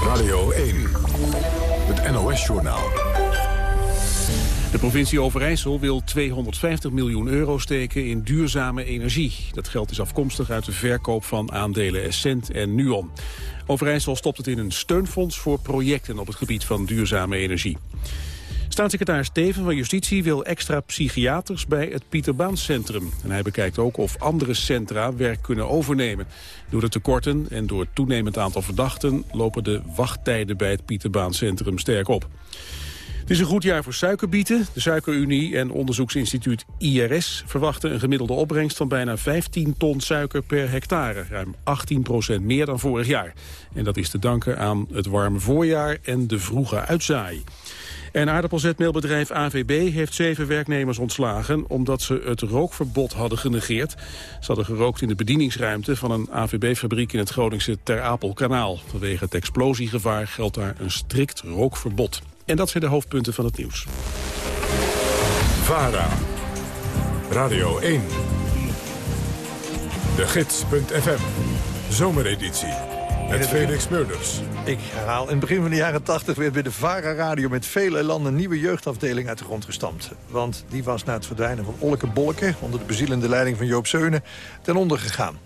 Radio 1, het NOS-journaal. De provincie Overijssel wil 250 miljoen euro steken in duurzame energie. Dat geld is afkomstig uit de verkoop van aandelen Essent en Nuon. Overijssel stopt het in een steunfonds voor projecten op het gebied van duurzame energie. Staatssecretaris Steven van Justitie wil extra psychiaters bij het Pieterbaanscentrum. En hij bekijkt ook of andere centra werk kunnen overnemen. Door de tekorten en door het toenemend aantal verdachten... lopen de wachttijden bij het Pieterbaanscentrum sterk op. Het is een goed jaar voor suikerbieten. De Suikerunie en onderzoeksinstituut IRS verwachten een gemiddelde opbrengst van bijna 15 ton suiker per hectare. Ruim 18 procent meer dan vorig jaar. En dat is te danken aan het warme voorjaar en de vroege uitzaai. En aardappelzetmeelbedrijf AVB heeft zeven werknemers ontslagen... omdat ze het rookverbod hadden genegeerd. Ze hadden gerookt in de bedieningsruimte van een AVB-fabriek... in het Groningse Ter Apelkanaal. Vanwege het explosiegevaar geldt daar een strikt rookverbod. En dat zijn de hoofdpunten van het nieuws. VARA, Radio 1, de gids.fm, zomereditie, met Felix Murders. Ik herhaal, in het begin van de jaren 80 werd bij de VARA Radio... met vele landen een nieuwe jeugdafdeling uit de grond gestampt. Want die was na het verdwijnen van Olke Bolke... onder de bezielende leiding van Joop Zeunen, ten onder gegaan.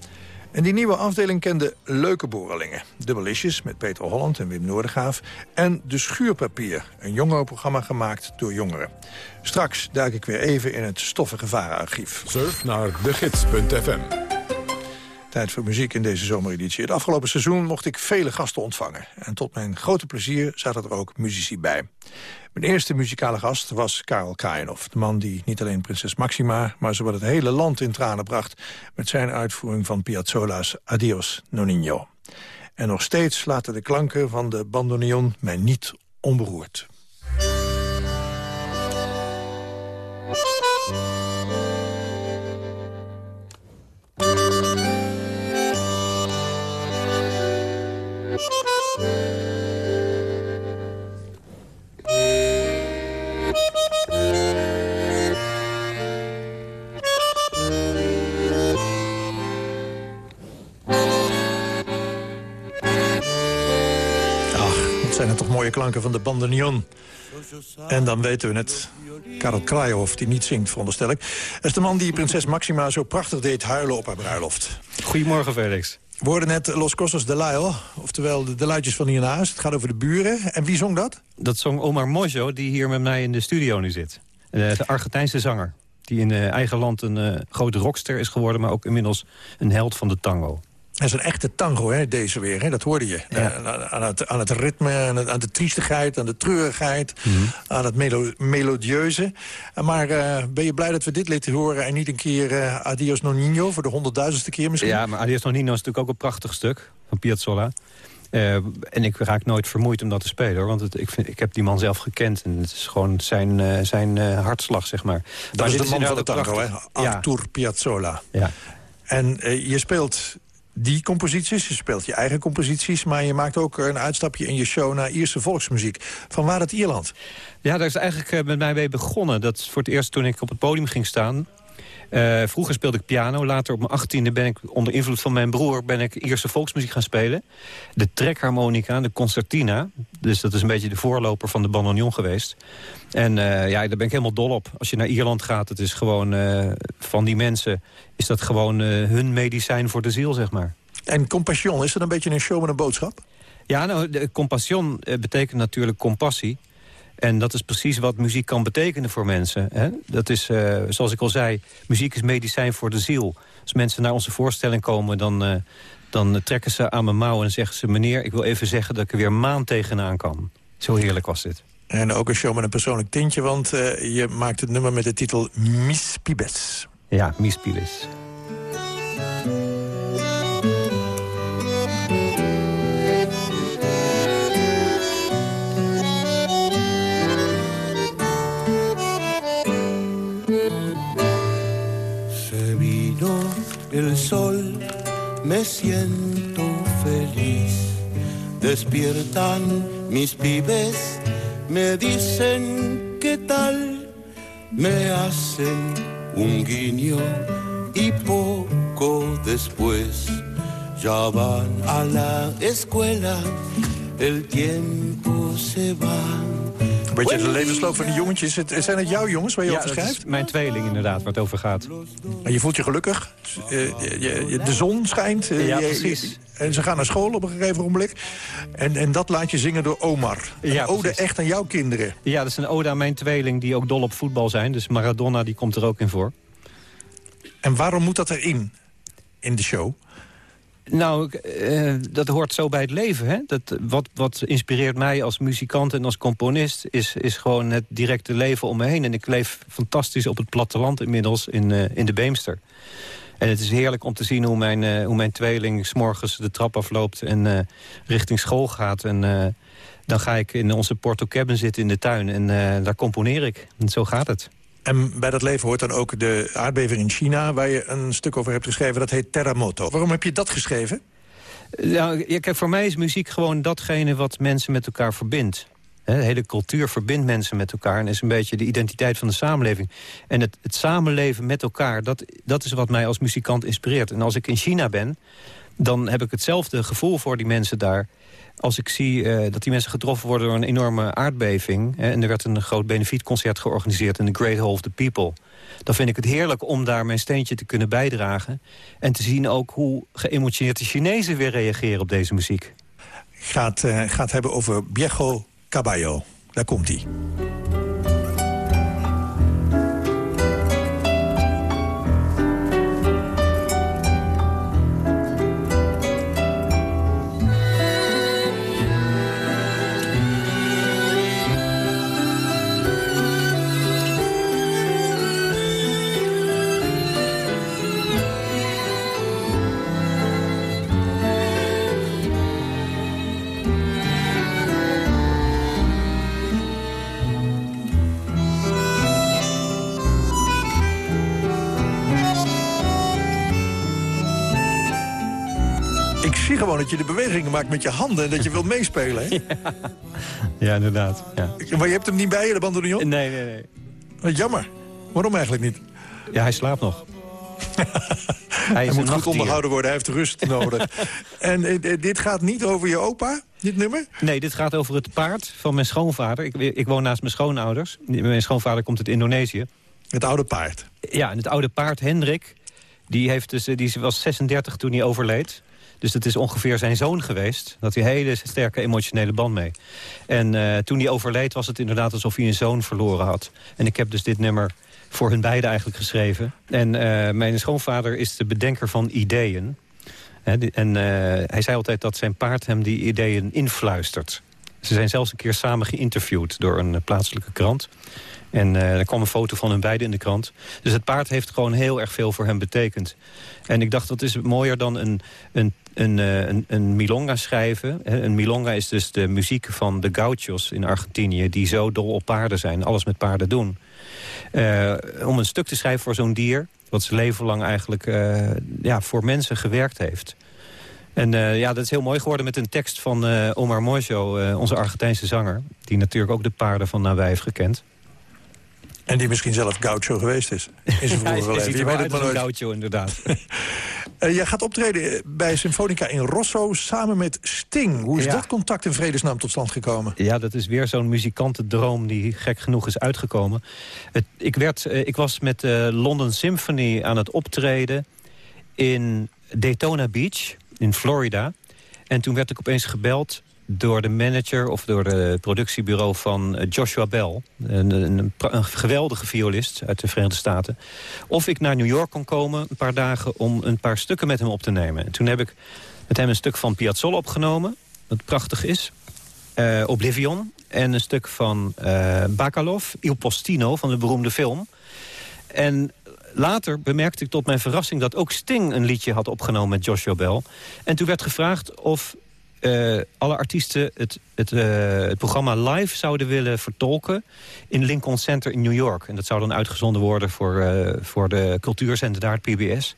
En die nieuwe afdeling kende leuke borrelingen. Dubbelicious met Peter Holland en Wim Noordegaaf. En De Schuurpapier, een jongerenprogramma gemaakt door jongeren. Straks duik ik weer even in het stoffige varenarchief. Surf naar degids.fm. Tijd voor muziek in deze zomereditie. Het afgelopen seizoen mocht ik vele gasten ontvangen. En tot mijn grote plezier zaten er ook muzici bij. Mijn eerste muzikale gast was Karel Kraaienhof. De man die niet alleen prinses Maxima, maar zowat het hele land in tranen bracht... met zijn uitvoering van Piazzolla's Adios Nonino. En nog steeds laten de klanken van de bandoneon mij niet onberoerd. Mooie klanken van de bandoneon. En dan weten we het. Karel Krajhoff, die niet zingt, veronderstel ik. Dat is de man die prinses Maxima zo prachtig deed huilen op haar bruiloft. Goedemorgen, Felix. We hoorden net Los Cossos de Lail, oftewel de, de luidjes van hiernaast. Het gaat over de buren. En wie zong dat? Dat zong Omar Mojo, die hier met mij in de studio nu zit. Eh, De Argentijnse zanger. Die in eh, eigen land een eh, grote rockster is geworden... maar ook inmiddels een held van de tango. Dat is een echte tango, hè, deze weer. Hè? Dat hoorde je. Eh, aan, het, aan het ritme, aan, het- aan de triestigheid, aan de treurigheid... Mhm. aan het melo melodieuze. Maar eh, ben je blij dat we dit lieten horen... en niet een keer eh, Adios Nonino voor de honderdduizendste keer misschien? Ja, maar Adios Nonino is natuurlijk ook een prachtig stuk van Piazzolla. En ik raak nooit vermoeid om dat te spelen, hoor. Want het, ik, vind, ik heb die man zelf gekend. En het is gewoon zijn, zijn hartslag, zeg maar. Dat Maar is de man van de tango, hè? Ja. Artur Piazzolla. Ja. En je speelt die composities, je speelt je eigen composities... maar je maakt ook een uitstapje in je show naar Ierse volksmuziek. Van waar het Ierland? Ja, daar is eigenlijk eh, met mij mee begonnen. Dat voor het eerst toen ik op het podium ging staan. Eh, vroeger speelde ik piano. Later op mijn achttiende ben ik onder invloed van mijn broer... ben ik Ierse volksmuziek gaan spelen. De trekharmonica, de concertina. Dus dat is een beetje de voorloper van de bandoneon geweest. En eh, ja, daar ben ik helemaal dol op. Als je naar Ierland gaat, het is gewoon... eh, van die mensen is dat gewoon hun medicijn voor de ziel, zeg maar. En Compassion, is dat een beetje een show met een boodschap? Ja, nou, de compassion betekent natuurlijk compassie. En dat is precies wat muziek kan betekenen voor mensen. Hè? Dat is, eh, zoals ik al zei, muziek is medicijn voor de ziel. Als mensen naar onze voorstelling komen, dan, eh, dan trekken ze aan mijn mouw... en zeggen ze, meneer, ik wil even zeggen dat ik er weer maan tegenaan kan. Zo heerlijk was dit. En ook een show met een persoonlijk tintje, want eh, je maakt het nummer met de titel Miss Pibes. Ja, Miss Pilis. Me siento feliz. Despiertan mis pibes, me dicen qué tal, me hacen un guiño y poco después ya van a la escuela, el tiempo se va. Een beetje de levensloop van die jongetjes. Het- Zijn het jouw jongens waar je Ja, over schrijft? mijn tweeling inderdaad, waar het over gaat. En je voelt je gelukkig. Eh, de zon schijnt. eh, Ja, precies. En ze gaan naar school op een gegeven ogenblik. En, en dat laat je zingen door Omar. Een Ja, ode precies. echt aan jouw kinderen. Ja, dat is een ode aan mijn tweeling die ook dol op voetbal zijn. Dus Maradona die komt er ook in voor. En waarom moet dat erin? In de show? Nou, eh, dat hoort zo bij het leven. Hè? Dat, wat, wat inspireert mij als muzikant en als componist... Is, is gewoon het directe leven om me heen. En ik leef fantastisch op het platteland inmiddels in, eh, in de Beemster. En het is heerlijk om te zien hoe mijn, eh, hoe mijn tweeling... s'morgens de trap afloopt en richting school gaat. En dan ga ik in onze Porto Cabin zitten in de tuin. En daar componeer ik. En zo gaat het. En bij dat leven hoort dan ook de aardbeving in China... waar je een stuk over hebt geschreven, dat heet Terremoto. Waarom heb je dat geschreven? Ja, kijk, voor mij is muziek gewoon datgene wat mensen met elkaar verbindt. De hele cultuur verbindt mensen met elkaar... en is een beetje de identiteit van de samenleving. En het, het samenleven met elkaar, dat, dat is wat mij als muzikant inspireert. En als ik in China ben, dan heb ik hetzelfde gevoel voor die mensen daar... als ik zie eh, dat die mensen getroffen worden door een enorme aardbeving... Hè, en er werd een groot benefietconcert georganiseerd... in the Great Hall of the People... dan vind ik het heerlijk om daar mijn steentje te kunnen bijdragen... en te zien ook hoe geëmotioneerd de Chinezen weer reageren op deze muziek. Gaat, eh, gaat hebben over Viejo Caballo. Daar komt hij. Zie gewoon dat je de bewegingen maakt met je handen... en dat je wilt meespelen, hè? Ja, inderdaad. Ja. Maar je hebt hem niet bij je, de bandoneon? Nee, nee, nee. Wat jammer. Waarom eigenlijk niet? Ja, hij slaapt nog. Hij, een moet goed onderhouden worden, hij heeft rust nodig. en eh, eh, dit gaat niet over je opa, dit nummer? Nee, dit gaat over het paard van mijn schoonvader. Ik, ik woon naast mijn schoonouders. Mijn schoonvader komt uit Indonesië. Het oude paard? Ja, en het oude paard, Hendrik, die, heeft dus, eh, die was 36 toen hij overleed. Dus dat is ongeveer zijn zoon geweest. Dat hij een hele sterke emotionele band mee. En eh, toen hij overleed was het inderdaad alsof hij een zoon verloren had. En ik heb dus dit nummer voor hun beiden eigenlijk geschreven. En eh, mijn schoonvader is de bedenker van ideeën. En eh, hij zei altijd dat zijn paard hem die ideeën influistert. Ze zijn zelfs een keer samen geïnterviewd door een eh, plaatselijke krant. En eh, er kwam een foto van hun beiden in de krant. Dus het paard heeft gewoon heel erg veel voor hem betekend. En ik dacht, dat is mooier dan een, een, een, eh, een, een milonga schrijven. Een milonga is dus de muziek van de gauchos in Argentinië... die zo dol op paarden zijn, alles met paarden doen. Om een stuk te schrijven voor zo'n dier... wat zijn leven lang eigenlijk ja, voor mensen gewerkt heeft... En eh, ja, dat is heel mooi geworden met een tekst van eh, Omar Mojo, eh, onze Argentijnse zanger. Die natuurlijk ook de paarden van nabij heeft gekend. En die misschien zelf gaucho geweest is. In zijn Hij vroegere ziet leven. Je wel weet het uit maar als een nooit. gaucho, inderdaad. Jij gaat optreden bij Symfonica in Rosso samen met Sting. Hoe is Ja. dat contact in vredesnaam tot stand gekomen? Ja, dat is weer zo'n muzikantendroom die gek genoeg is uitgekomen. Het, ik, werd, ik was met de London Symphony aan het optreden in Daytona Beach in Florida. En toen werd ik opeens gebeld door de manager of door de productiebureau van eh, Joshua Bell. Een, geweldige violist uit de Verenigde Staten. Of ik naar New York kon komen een paar dagen om een paar stukken met hem op te nemen. En toen heb ik met hem een stuk van Piazzolla opgenomen. Wat prachtig is. Eh, Oblivion. En een stuk van eh Bacalov, Il Postino, van de beroemde film. En later bemerkte ik tot mijn verrassing... dat ook Sting een liedje had opgenomen met Joshua Bell. En toen werd gevraagd of eh, alle artiesten het, het, eh, het programma live zouden willen vertolken... in Lincoln Center in New York. En dat zou dan uitgezonden worden voor, eh, voor de cultuurzender daar, het PBS.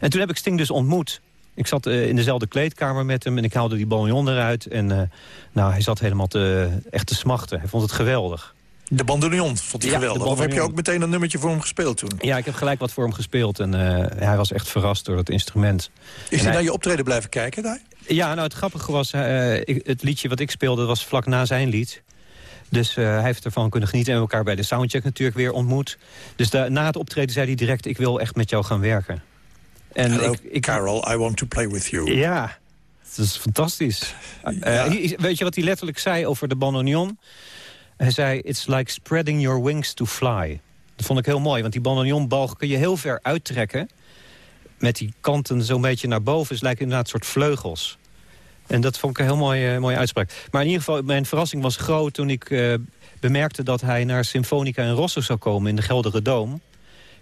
En toen heb ik Sting dus ontmoet... Ik zat in dezelfde kleedkamer met hem en ik haalde die banjon eruit. En nou, hij zat helemaal te, echt te smachten. Hij vond het geweldig. De bandoneon vond hij Ja, geweldig. Of heb je ook meteen een nummertje voor hem gespeeld toen? Ja, ik heb gelijk wat voor hem gespeeld. En eh, hij was echt verrast door het instrument. Is En hij hij- naar je optreden blijven kijken daar? Ja, nou het grappige was, eh, ik- het liedje wat ik speelde was vlak na zijn lied. Dus eh, hij heeft ervan kunnen genieten en elkaar bij de soundcheck natuurlijk weer ontmoet. Dus da- na het optreden zei hij direct, ik wil echt met jou gaan werken. En Hello, ik, ik, Carol, I want to play with you. Ja, dat is fantastisch. Weet je wat hij letterlijk zei over de bandoneon? Hij zei, it's like spreading your wings to fly. Dat vond ik heel mooi, want die bandoneonbalg kun je heel ver uittrekken... met die kanten zo'n beetje naar boven. Het lijkt inderdaad een soort vleugels. En dat vond ik een heel mooie, mooie uitspraak. Maar in ieder geval, mijn verrassing was groot toen ik eh, bemerkte... dat hij naar Symfonica in Rosso zou komen in de Geldere Doom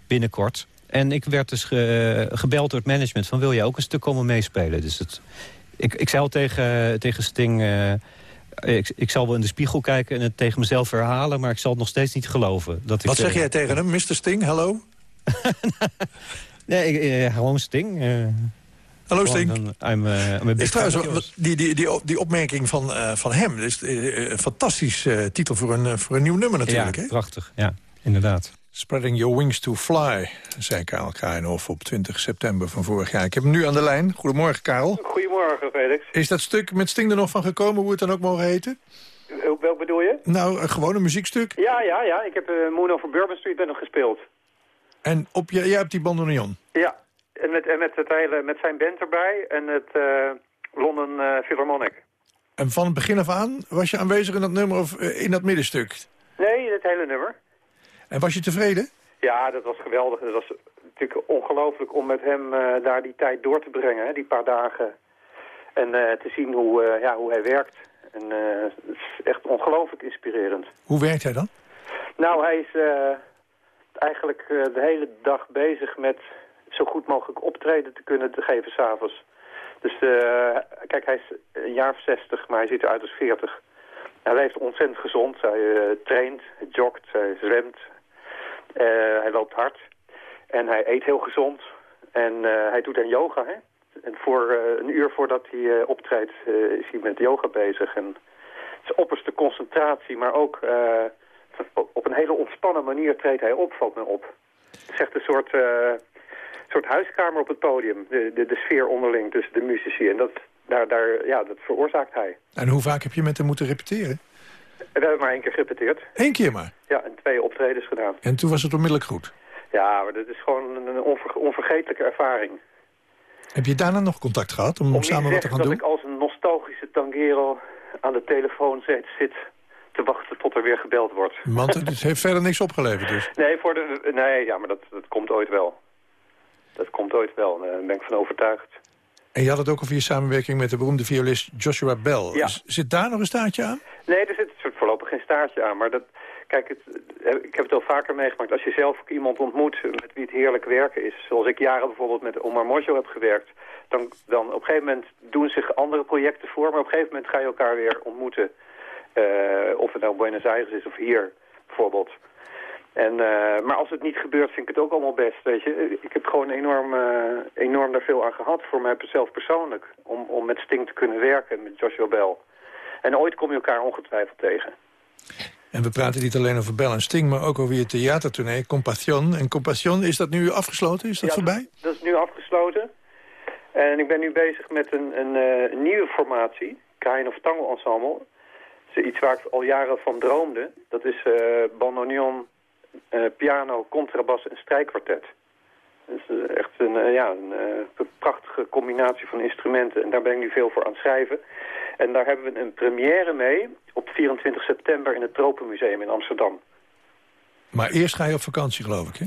binnenkort. En ik werd dus ge- gebeld door het management van... wil jij ook een stuk komen meespelen? Dus het, ik, ik zei al tegen, tegen Sting... eh, ik, ik zal wel in de spiegel kijken en het tegen mezelf herhalen... maar ik zal het nog steeds niet geloven. Dat ik, Wat zeg eh, jij tegen hem? Mr. Sting, hallo? Nee, ik, eh, gewoon Sting. eh. Hallo, Sting. I'm, eh, I'm Is trouwens, die, die, die, die opmerking van, eh, van hem... is eh, een fantastisch eh, titel voor een, eh, voor een nieuw nummer natuurlijk. ja, hè? prachtig. Ja, inderdaad. Spreading Your Wings to Fly, zei Karel Kraaienhof op 20 september van vorig jaar. Ik heb hem nu aan de lijn. Goedemorgen, Karel. Goedemorgen, Felix. Is dat stuk met Sting er nog van gekomen, hoe het dan ook mogen heten? Welk bedoel je? Nou, gewoon een muziekstuk. Ja, ja, ja. Ik heb uh, Moon over Bourbon Street hem gespeeld. En op, jij, jij hebt die bandoneon. Ja, en met, en met, het hele, met zijn band erbij en het eh, London eh, Philharmonic. En van het begin af aan was je aanwezig in dat nummer of in dat middenstuk? Nee, het hele nummer. En was je tevreden? Ja, dat was geweldig. Het was natuurlijk ongelooflijk om met hem eh, daar die tijd door te brengen, hè, die paar dagen. En eh, te zien hoe, eh, ja, hoe hij werkt. En het is echt ongelooflijk inspirerend. Hoe werkt hij dan? Nou, hij is eigenlijk de hele dag bezig met zo goed mogelijk optreden te kunnen te geven s'avonds. Dus kijk, hij is een jaar of 60, maar hij ziet eruit als 40. Hij leeft ontzettend gezond. Hij traint, hij joggt, hij zwemt. Eh, hij loopt hard. En hij eet heel gezond. En eh, hij doet aan yoga, hè. En voor eh, een uur voordat hij optreedt is hij met yoga bezig. En het is opperste concentratie, maar ook op- een hele ontspannen manier treedt hij op, valt me op. Het is echt een soort, soort huiskamer op het podium. De, de, de sfeer onderling tussen de muzici. En dat, daar, daar, ja, dat veroorzaakt hij. En hoe vaak heb je met hem moeten repeteren? We hebben maar één keer gerepeteerd. Eén keer maar? Ja, en twee optredens gedaan. En toen was het onmiddellijk goed? Ja, maar dat is gewoon een onver- onvergetelijke ervaring. Heb je daarna nog contact gehad om, Om samen wat te gaan dat doen? ik als een nostalgische tangero aan de telefoon zit, te wachten tot er weer gebeld wordt. Want het heeft verder niks opgeleverd dus. Nee, voor de, nee ja, maar dat, dat komt ooit wel. Dat komt ooit wel, daar ben ik van overtuigd. En je had het ook over je samenwerking met de beroemde violist Joshua Bell. Ja. Zit daar nog een staartje aan? Nee, er zit voorlopig geen staartje aan. Maar dat, kijk, het, eh, ik heb het al vaker meegemaakt. Als je zelf iemand ontmoet met wie het heerlijk werken is... zoals ik jaren bijvoorbeeld met Omar Mojo heb gewerkt... Dan, dan op een gegeven moment doen zich andere projecten voor... maar op een gegeven moment ga je elkaar weer ontmoeten. Eh, of het nou Buenos Aires is of hier, bijvoorbeeld. En, eh, maar als het niet gebeurt, vind ik het ook allemaal best. Weet je. Ik heb gewoon enorm, eh, enorm daar veel aan gehad voor mijzelf persoonlijk. Om, om met Sting te kunnen werken, met Joshua Bell. En ooit kom je elkaar ongetwijfeld tegen. En we praten niet alleen over Bell en Sting, maar ook over je theatertournee Compassion. En Compassion, is dat nu afgesloten? Is dat Ja, voorbij? Dat is nu afgesloten. En ik ben nu bezig met een, een, eh, een nieuwe formatie. Kain of Tango Ensemble. Dat is iets waar ik al jaren van droomde. Dat is eh bandoneon, eh, piano, contrabas en strijkkwartet. Dat is echt een, ja, een eh, prachtige combinatie van instrumenten. En daar ben ik nu veel voor aan het schrijven. En daar hebben we een première mee op 24 september in het Tropenmuseum in Amsterdam. Maar eerst ga je op vakantie, geloof ik, hè?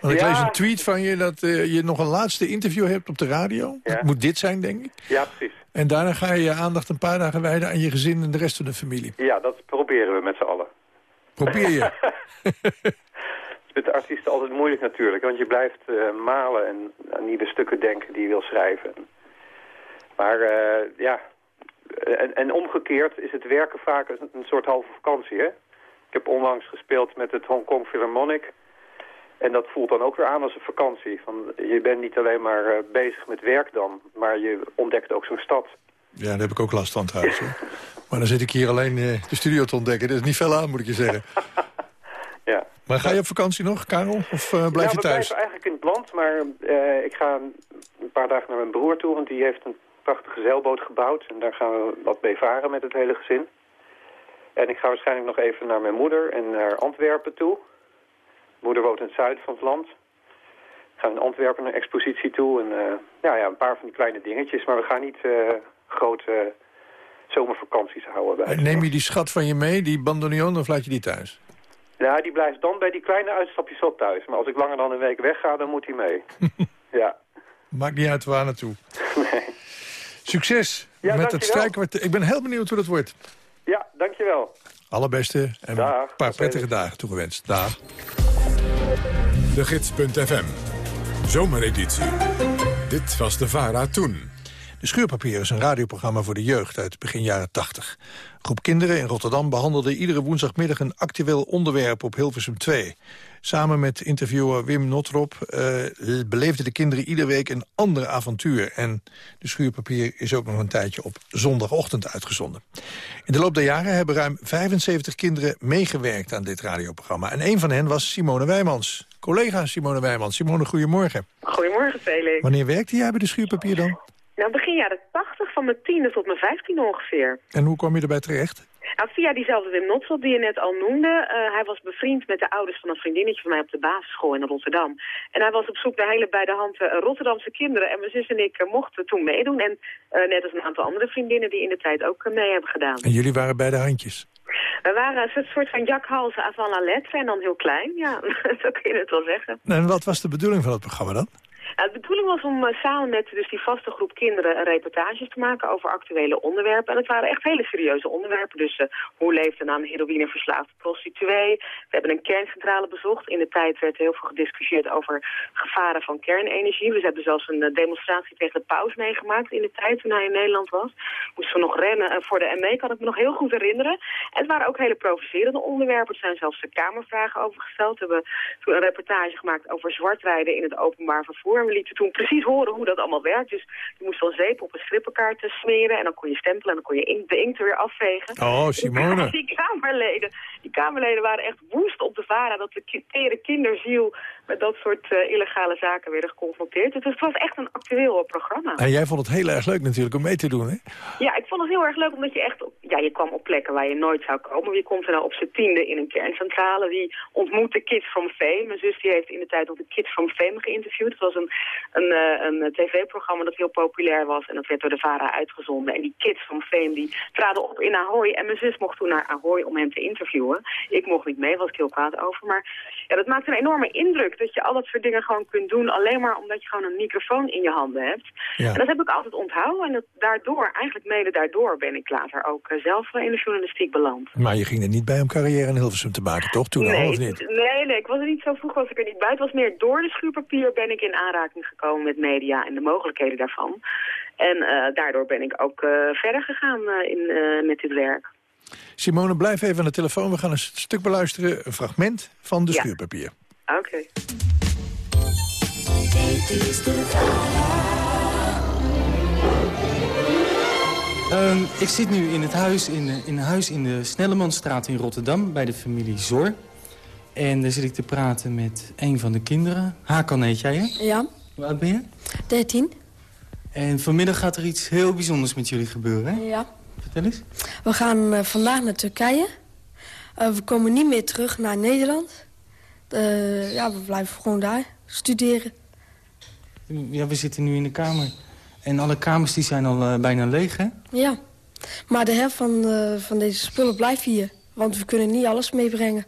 Want ik Ja. lees een tweet van je dat eh, je nog een laatste interview hebt op de radio. Dat moet dit zijn, denk ik. Ja, precies. En daarna ga je je aandacht een paar dagen wijden aan je gezin en de rest van de familie. Ja, dat proberen we met z'n allen. Probeer je. Met de artiesten altijd moeilijk natuurlijk, want je blijft eh, malen en aan nieuwe stukken denken die je wil schrijven. Maar eh, ja, en, en omgekeerd is het werken vaak een, een soort halve vakantie. Hè? Ik heb onlangs gespeeld met het Hong Kong Philharmonic. En dat voelt dan ook weer aan als een vakantie. Van, je bent niet alleen maar eh, bezig met werk dan, maar je ontdekt ook zo'n stad. Ja, daar heb ik ook last van trouwens. hoor. Maar dan zit ik hier alleen eh, de studio te ontdekken. Er is niet veel aan, moet ik je zeggen. Ja. Maar ga je op vakantie nog, Karel? Of eh, blijf ja, je we thuis? blijven eigenlijk in het land, maar ik ga een paar dagen naar mijn broer toe, want die heeft een prachtige zeilboot gebouwd. En daar gaan we wat mee varen met het hele gezin. En ik ga waarschijnlijk nog even naar mijn moeder en naar Antwerpen toe. Moeder woont in het zuiden van het land. Ik ga in Antwerpen naar een expositie toe. En eh, ja, ja, een paar van die kleine dingetjes. Maar we gaan niet eh, grote zomervakanties houden. Bij. Neem je die schat van je mee, die bandoneon, of laat je die thuis? Ja, die blijft dan bij die kleine uitstapjes wel thuis. Maar als ik langer dan een week wegga, dan moet hij mee. ja. Maakt niet uit waar naartoe. Succes Ja, met het strijkkwartet. Ik ben heel benieuwd hoe dat wordt. Ja, dankjewel. Allerbeste en een paar prettige dagen toegewenst. Dag. De Gids.fm. Zomereditie. Dit was de VARA toen. De Schuurpapier is een radioprogramma voor de jeugd uit begin jaren 80. Een groep kinderen in Rotterdam behandelde iedere woensdagmiddag een actueel onderwerp op Hilversum 2. Samen met interviewer Wim Notrop eh, beleefden de kinderen iedere week een ander avontuur. En de Schuurpapier is ook nog een tijdje op zondagochtend uitgezonden. In de loop der jaren hebben ruim 75 kinderen meegewerkt aan dit radioprogramma. En een van hen was Simone Wijmans. Collega Simone Wijmans. Simone, goedemorgen. Goedemorgen, Felix. Wanneer werkte jij bij de Schuurpapier dan? Nou, begin jaren 80, van mijn tiende tot mijn vijftiende ongeveer. En hoe kwam je erbij terecht? Nou, via diezelfde Wim Notsel die je net al noemde. eh, hij was bevriend met de ouders van een vriendinnetje van mij op de basisschool in Rotterdam. En hij was op zoek naar hele bij de hand eh, Rotterdamse kinderen. En mijn zus en ik eh, mochten toen meedoen. En net als een aantal andere vriendinnen die in de tijd ook mee hebben gedaan. En jullie waren bij de handjes. We waren een soort- van jakhalzen avant la lettre en dan heel klein. Ja, zo kun je het wel zeggen. En wat was de bedoeling van het programma dan? Nou, de bedoeling was om eh, samen met dus die vaste groep kinderen reportages te maken over actuele onderwerpen. En het waren echt hele serieuze onderwerpen. Dus eh, hoe leeft een aan heroïneverslaafde prostituee? We hebben een kerncentrale bezocht. In de tijd werd heel veel gediscussieerd over gevaren van kernenergie. We hebben zelfs een eh, demonstratie tegen de paus meegemaakt in de tijd toen hij in Nederland was. Moesten we nog rennen eh, voor de ME, kan ik me nog heel goed herinneren. En het waren ook hele provocerende onderwerpen. Er zijn zelfs de kamervragen over gesteld. We hebben toen een reportage gemaakt over zwartrijden in het openbaar vervoer. We lieten toen precies horen hoe dat allemaal werkt. Dus je moest dan zeep op een strippenkaart eh, smeren. En dan kon je stempelen en dan kon je de inkt er weer afvegen. Oh, Simone. Die Kamerleden, Die Kamerleden waren echt woest op de VARA dat de tere kinderziel met dat soort eh, illegale zaken werden geconfronteerd. Dus het was echt een actueel programma. En jij vond het heel erg leuk natuurlijk om mee te doen, hè? Ja, ik vond het heel erg leuk omdat je echt... op- Ja, je kwam op plekken waar je nooit zou komen. Je komt er nou op z'n tiende in een kerncentrale. Die ontmoet de Kids from Fame. Mijn zus die heeft in de tijd ook de Kids from Fame geïnterviewd. Het was een, een, eh, een tv-programma dat heel populair was. En dat werd door de VARA uitgezonden. En die Kids from Fame die traden op in Ahoy. En mijn zus mocht toen naar Ahoy om hem te interviewen. Ik mocht niet mee, was ik heel kwaad over. Maar ja, dat maakt een enorme indruk dat je al dat soort dingen gewoon kunt doen. Alleen maar omdat je gewoon een microfoon in je handen hebt. Ja. En dat heb ik altijd onthouden. En dat, daardoor, eigenlijk mede daardoor ben ik later ook eh, zelf in de journalistiek beland. Maar je ging er niet bij om carrière in Hilversum te maken, toch? Toen al, nee, of niet? nee, nee, ik was er niet zo vroeg was ik er niet bij. Het was meer door de schuurpapier ben ik in aanraking gekomen met media en de mogelijkheden daarvan. En eh, daardoor ben ik ook eh, verder gegaan eh, in, met dit werk. Simone, blijf even aan de telefoon. We gaan een stuk beluisteren, een fragment van de Ja. schuurpapier. Oké. Ehm, ik zit nu in het huis in, de- in een huis in de Snellemanstraat in Rotterdam... bij de familie Zor. En daar zit ik te praten met een van de kinderen. Hakan heet jij, hè? Ja, Hoe oud ben je? 13. En vanmiddag gaat er iets heel bijzonders met jullie gebeuren, hè? Ja. Vertel eens. We gaan eh, vandaag naar Turkije. Eh, we komen niet meer terug naar Nederland. Eh, ja, we blijven gewoon daar studeren. Ja, we zitten nu in de kamer. En alle kamers die zijn al bijna leeg, hè? Ja, maar de helft van, van deze spullen blijft hier. Want we kunnen niet alles meebrengen.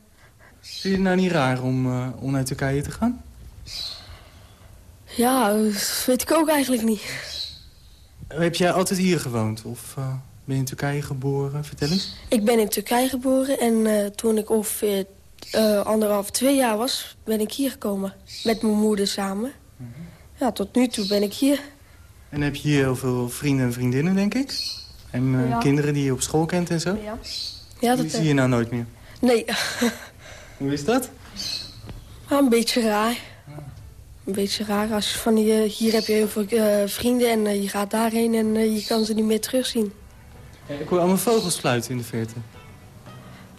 Vind je het nou niet raar om, om naar Turkije te gaan? Ja, dat weet ik ook eigenlijk niet. Heb jij altijd hier gewoond? Of ben je in Turkije geboren? Vertel eens. Ik ben in Turkije geboren en eh, toen ik ongeveer eh, anderhalf, twee jaar was, ben ik hier gekomen. Met mijn moeder samen. Ja, tot nu toe ben ik hier. En heb je hier heel veel vrienden en vriendinnen, denk ik? En eh, Ja. kinderen die je op school kent en zo? Ja. Ja, dat Die zie je nou nooit meer. Nee, Hoe is dat? maar een beetje raar. Een beetje raar. Als je van eh, hier heb je heel veel vrienden en je gaat daarheen en je kan ze niet meer terugzien. Ik hoor allemaal vogels fluiten in de verte.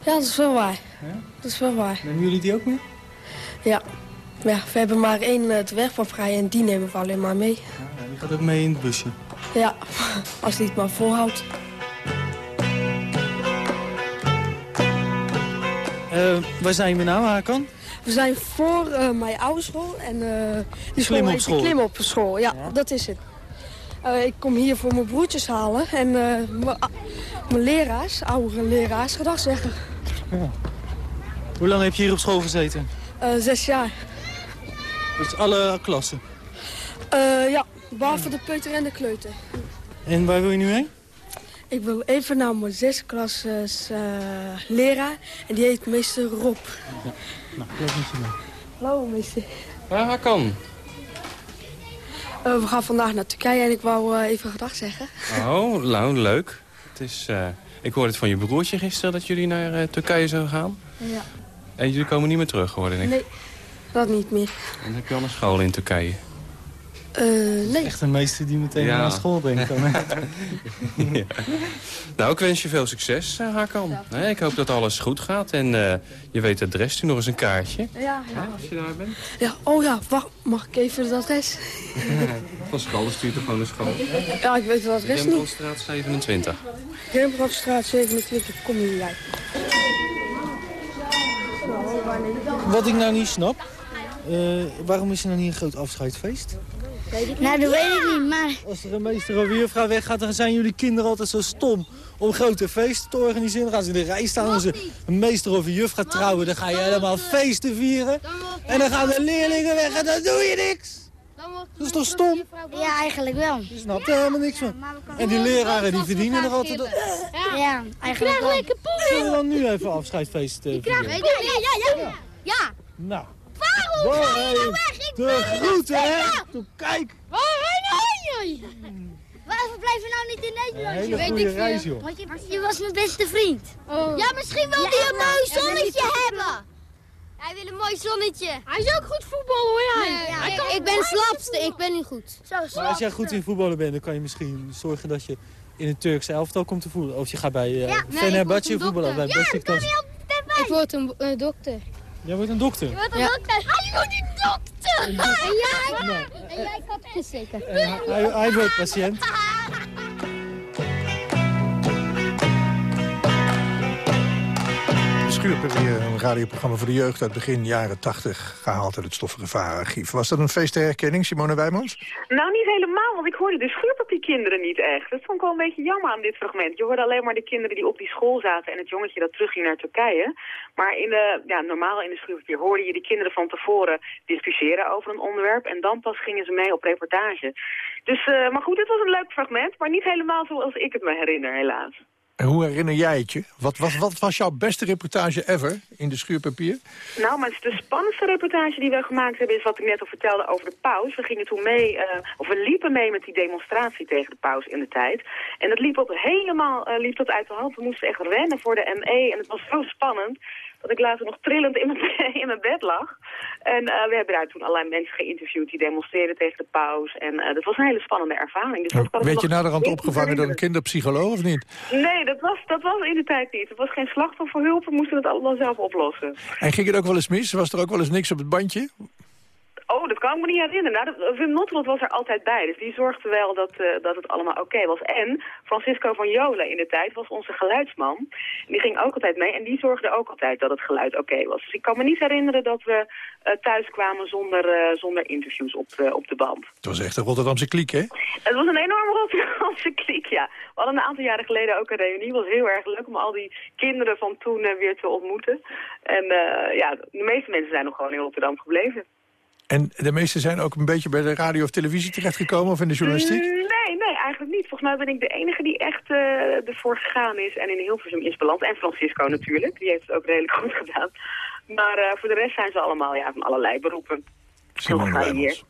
Ja, dat is wel waar. Ja? Dat is wel waar. Nemen jullie die ook mee? Ja. ja we hebben maar één uh, dwergpaprij en die nemen we alleen maar mee. Ja, die gaat ook mee in het busje. Ja, als die het maar volhoudt. Eh, waar zijn we nou, Hakan? We zijn voor eh, mijn oude school en eh die school heet de school. Klimop school. Ja, dat is het. Eh, ik kom hier voor mijn broertjes halen en eh, mijn leraars, oude leraars, gedag zeggen. Hoe lang heb je hier op school gezeten? Eh, zes jaar. Dus alle klassen. Eh, ja, behalve de peuter en de kleuter. En waar wil je nu heen? Ik wil even naar mijn zesde klas eh, leraar en die heet meester Rob. Nou, loop met je mee. Hallo meester. Waar Hakan? Eh, we gaan vandaag naar Turkije en ik wou eh, even gedag zeggen. Oh, nou, leuk. Het is, eh, ik hoorde het van je broertje gisteren dat jullie naar Turkije zouden gaan. Ja. En jullie komen niet meer terug, hoorde ik. Nee, dat niet meer. En dan heb je al een school in Turkije. Eh, nee. Echt een meester die meteen Ja. naar school denkt. dan, hè? Ja. Nou, ik wens je veel succes, eh, Hakan. Nee, ik hoop dat alles goed gaat. En eh, je weet het adres, nog eens een kaartje. Ja, ja. Als je daar bent. ja. Oh ja, wacht, mag ik even het adres? Van school, dan stuurt er gewoon naar school. Ja, ik weet het adres niet. Rembrandtstraat 27. Rembrandtstraat 27, kom hier jij. Wat ik nou niet snap, eh, waarom is er nou niet een groot afscheidsfeest? Nou, dat weet ik niet, maar... Als er een meester of een juffrouw weggaat, dan zijn jullie kinderen altijd zo stom om grote feesten te organiseren. Dan gaan ze in de rij staan als ze een meester of een juf gaat trouwen. Dan ga je helemaal feesten vieren. En dan gaan de leerlingen weg en dan doe je niks. Dat is toch stom? Ja, eigenlijk wel. Je snapt er helemaal niks van. En die leraren die verdienen er altijd... Ja, eigenlijk wel. Zullen we dan nu even afscheidsfeest eh, vieren? Ja, ja, ja. Ja. Nou, Waarom Waar ga je nou weg? Ik de ben- groeten, hè? Ja. Toen kijk. Waarheen heen jij? Waarom blijven we nou niet in Nederland? Een hele Weet goede ik veel. reis, joh. Want je, je was mijn beste vriend. Ja, misschien wil hij een mooi zonnetje hebben. Hij wil een mooi zonnetje. Hij is ook goed voetballen hoor jij. ik ben slapste, ik ben niet goed. Zo, Maar als jij goed in voetballen bent, dan kan je misschien zorgen dat je in het Turkse elftal komt te voetballen. Of je gaat bij uh, Ja, nee, ik een voetballen. Bij. Ja, Beşiktaş. kan Ik word een eh, dokter. Jij wordt een dokter? Je wordt een dokter. Hij wordt een dokter! En jij? En jij kapje zeker. Hij, hij wordt patiënt. De Schuurpapier, een radioprogramma voor de jeugd uit begin jaren 80, gehaald uit het stoffengevaararchief. Was dat een feest der herkenning, Simone Wijmans? Nou, niet helemaal, want ik hoorde de schuurpapierkinderen niet echt. Dat vond ik wel een beetje jammer aan dit fragment. Je hoorde alleen maar de kinderen die op die school zaten en het jongetje dat terugging naar Turkije. Maar in de, ja, normaal in de schuurpapier hoorde je die kinderen van tevoren discussiëren over een onderwerp. En dan pas gingen ze mee op reportage. Dus, uh, maar goed, het was een leuk fragment, maar niet helemaal zoals ik het me herinner, helaas. En hoe herinner jij het je? Wat, wat, wat was jouw beste reportage ever in de schuurpapier? Nou, maar de spannendste reportage die we gemaakt hebben... is wat ik net al vertelde over de paus. We gingen toen mee, uh, of we liepen mee met die demonstratie tegen de paus in de tijd. En dat liep op helemaal uh, liep tot uit de hand. We moesten echt rennen voor de ME en het was zo spannend dat ik later nog trillend in mijn, in mijn bed lag. En uh, we hebben daar toen allerlei mensen geïnterviewd die demonstreerden tegen de paus. En uh, dat was een hele spannende ervaring. Dus oh, werd je naderhand opgevangen door een kinderpsycholoog of niet? Nee, dat was, dat was in de tijd niet. Het was geen slachtofferhulp, we moesten het allemaal zelf oplossen. En ging het ook wel eens mis? Was er ook wel eens niks op het bandje? Oh, dat kan ik me niet herinneren. Nou, dat, Wim Notrot was er altijd bij. Dus die zorgde wel dat, uh, dat het allemaal oké okay was. En Francisco van Jolen in de tijd was onze geluidsman. En die ging ook altijd mee. En die zorgde ook altijd dat het geluid oké okay was. Dus ik kan me niet herinneren dat we uh, thuis kwamen zonder, uh, zonder interviews op, de, op de band. Het was echt een Rotterdamse kliek, hè? Het was een enorme Rotterdamse kliek, ja. We hadden een aantal jaren geleden ook een reunie. Het was heel erg leuk om al die kinderen van toen weer te ontmoeten. En ja, de meeste mensen zijn nog gewoon in Rotterdam gebleven. En de meesten zijn ook een beetje bij de radio of televisie terechtgekomen of in de journalistiek? Nee, nee, eigenlijk niet. Volgens mij ben ik de enige die echt uh, ervoor gegaan is en in Hilversum is beland. En Francisco natuurlijk, die heeft het ook redelijk goed gedaan. Maar uh, voor de rest zijn ze allemaal ja, van allerlei beroepen. Simone hier.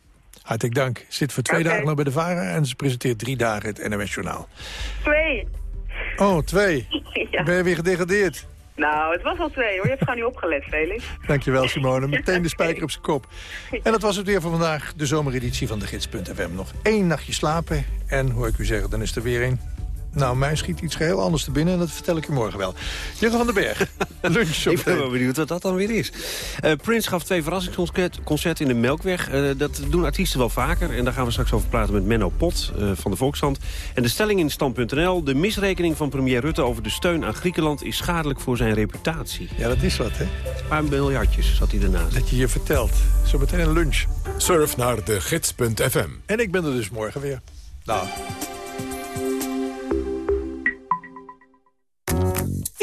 Hartelijk dank. Zit voor twee okay. dagen nog bij de VARA en ze presenteert drie dagen het NMS Journaal. Twee. Oh, twee. ja. Ben je weer gedegradeerd? Nou, het was al twee hoor. Je hebt gewoon niet opgelet, Felix. Dankjewel, Simone. Meteen de spijker op zijn kop. En dat was het weer voor vandaag. De zomereditie van de Gids.fm. Nog één nachtje slapen. En, hoor ik u zeggen, dan is er weer één. Nou, mij schiet iets geheel anders te binnen en dat vertel ik je morgen wel. Jurgen van den Berg, lunch Ik ben wel benieuwd wat dat dan weer is. Uh, Prince gaf twee verrassingsconcerten in de Melkweg. Uh, dat doen artiesten wel vaker. En daar gaan we straks over praten met Menno Pot uh, van de Volkshand. En de stelling in stand.nl. De misrekening van premier Rutte over de steun aan Griekenland... is schadelijk voor zijn reputatie. Ja, dat is wat, hè? Een paar miljardjes zat hij ernaast. Dat je je vertelt. Zometeen een lunch. Surf naar de gids.fm. En ik ben er dus morgen weer. Nou.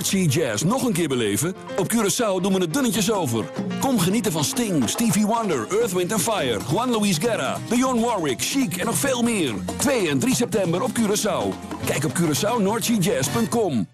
Noordsea Jazz nog een keer beleven? Op Curaçao doen we het dunnetjes over. Kom genieten van Sting, Stevie Wonder, Earth, Wind Fire... Juan Luis Guerra, Dionne Warwick, Chic en nog veel meer. 2 en 3 september op Curaçao. Kijk op CuraçaoNoordseaJazz.com.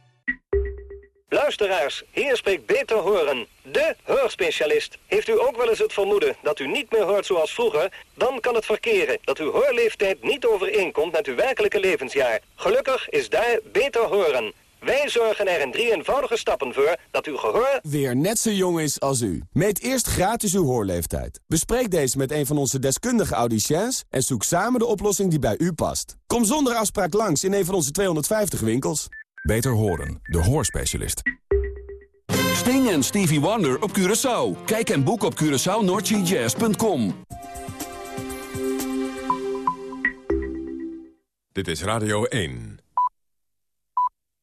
Luisteraars, hier spreekt Beter Horen, de hoorspecialist. Heeft u ook wel eens het vermoeden dat u niet meer hoort zoals vroeger? Dan kan het verkeren dat uw hoorleeftijd niet overeenkomt met uw werkelijke levensjaar. Gelukkig is daar Beter Horen. Wij zorgen er in drie eenvoudige stappen voor dat uw gehoor... weer net zo jong is als u. Meet eerst gratis uw hoorleeftijd. Bespreek deze met een van onze deskundige audiciëns... en zoek samen de oplossing die bij u past. Kom zonder afspraak langs in een van onze 250 winkels. Beter horen, de hoorspecialist. Sting en Stevie Wonder op Curaçao. Kijk en boek op CuraçaoNordGJazz.com. Dit is Radio 1.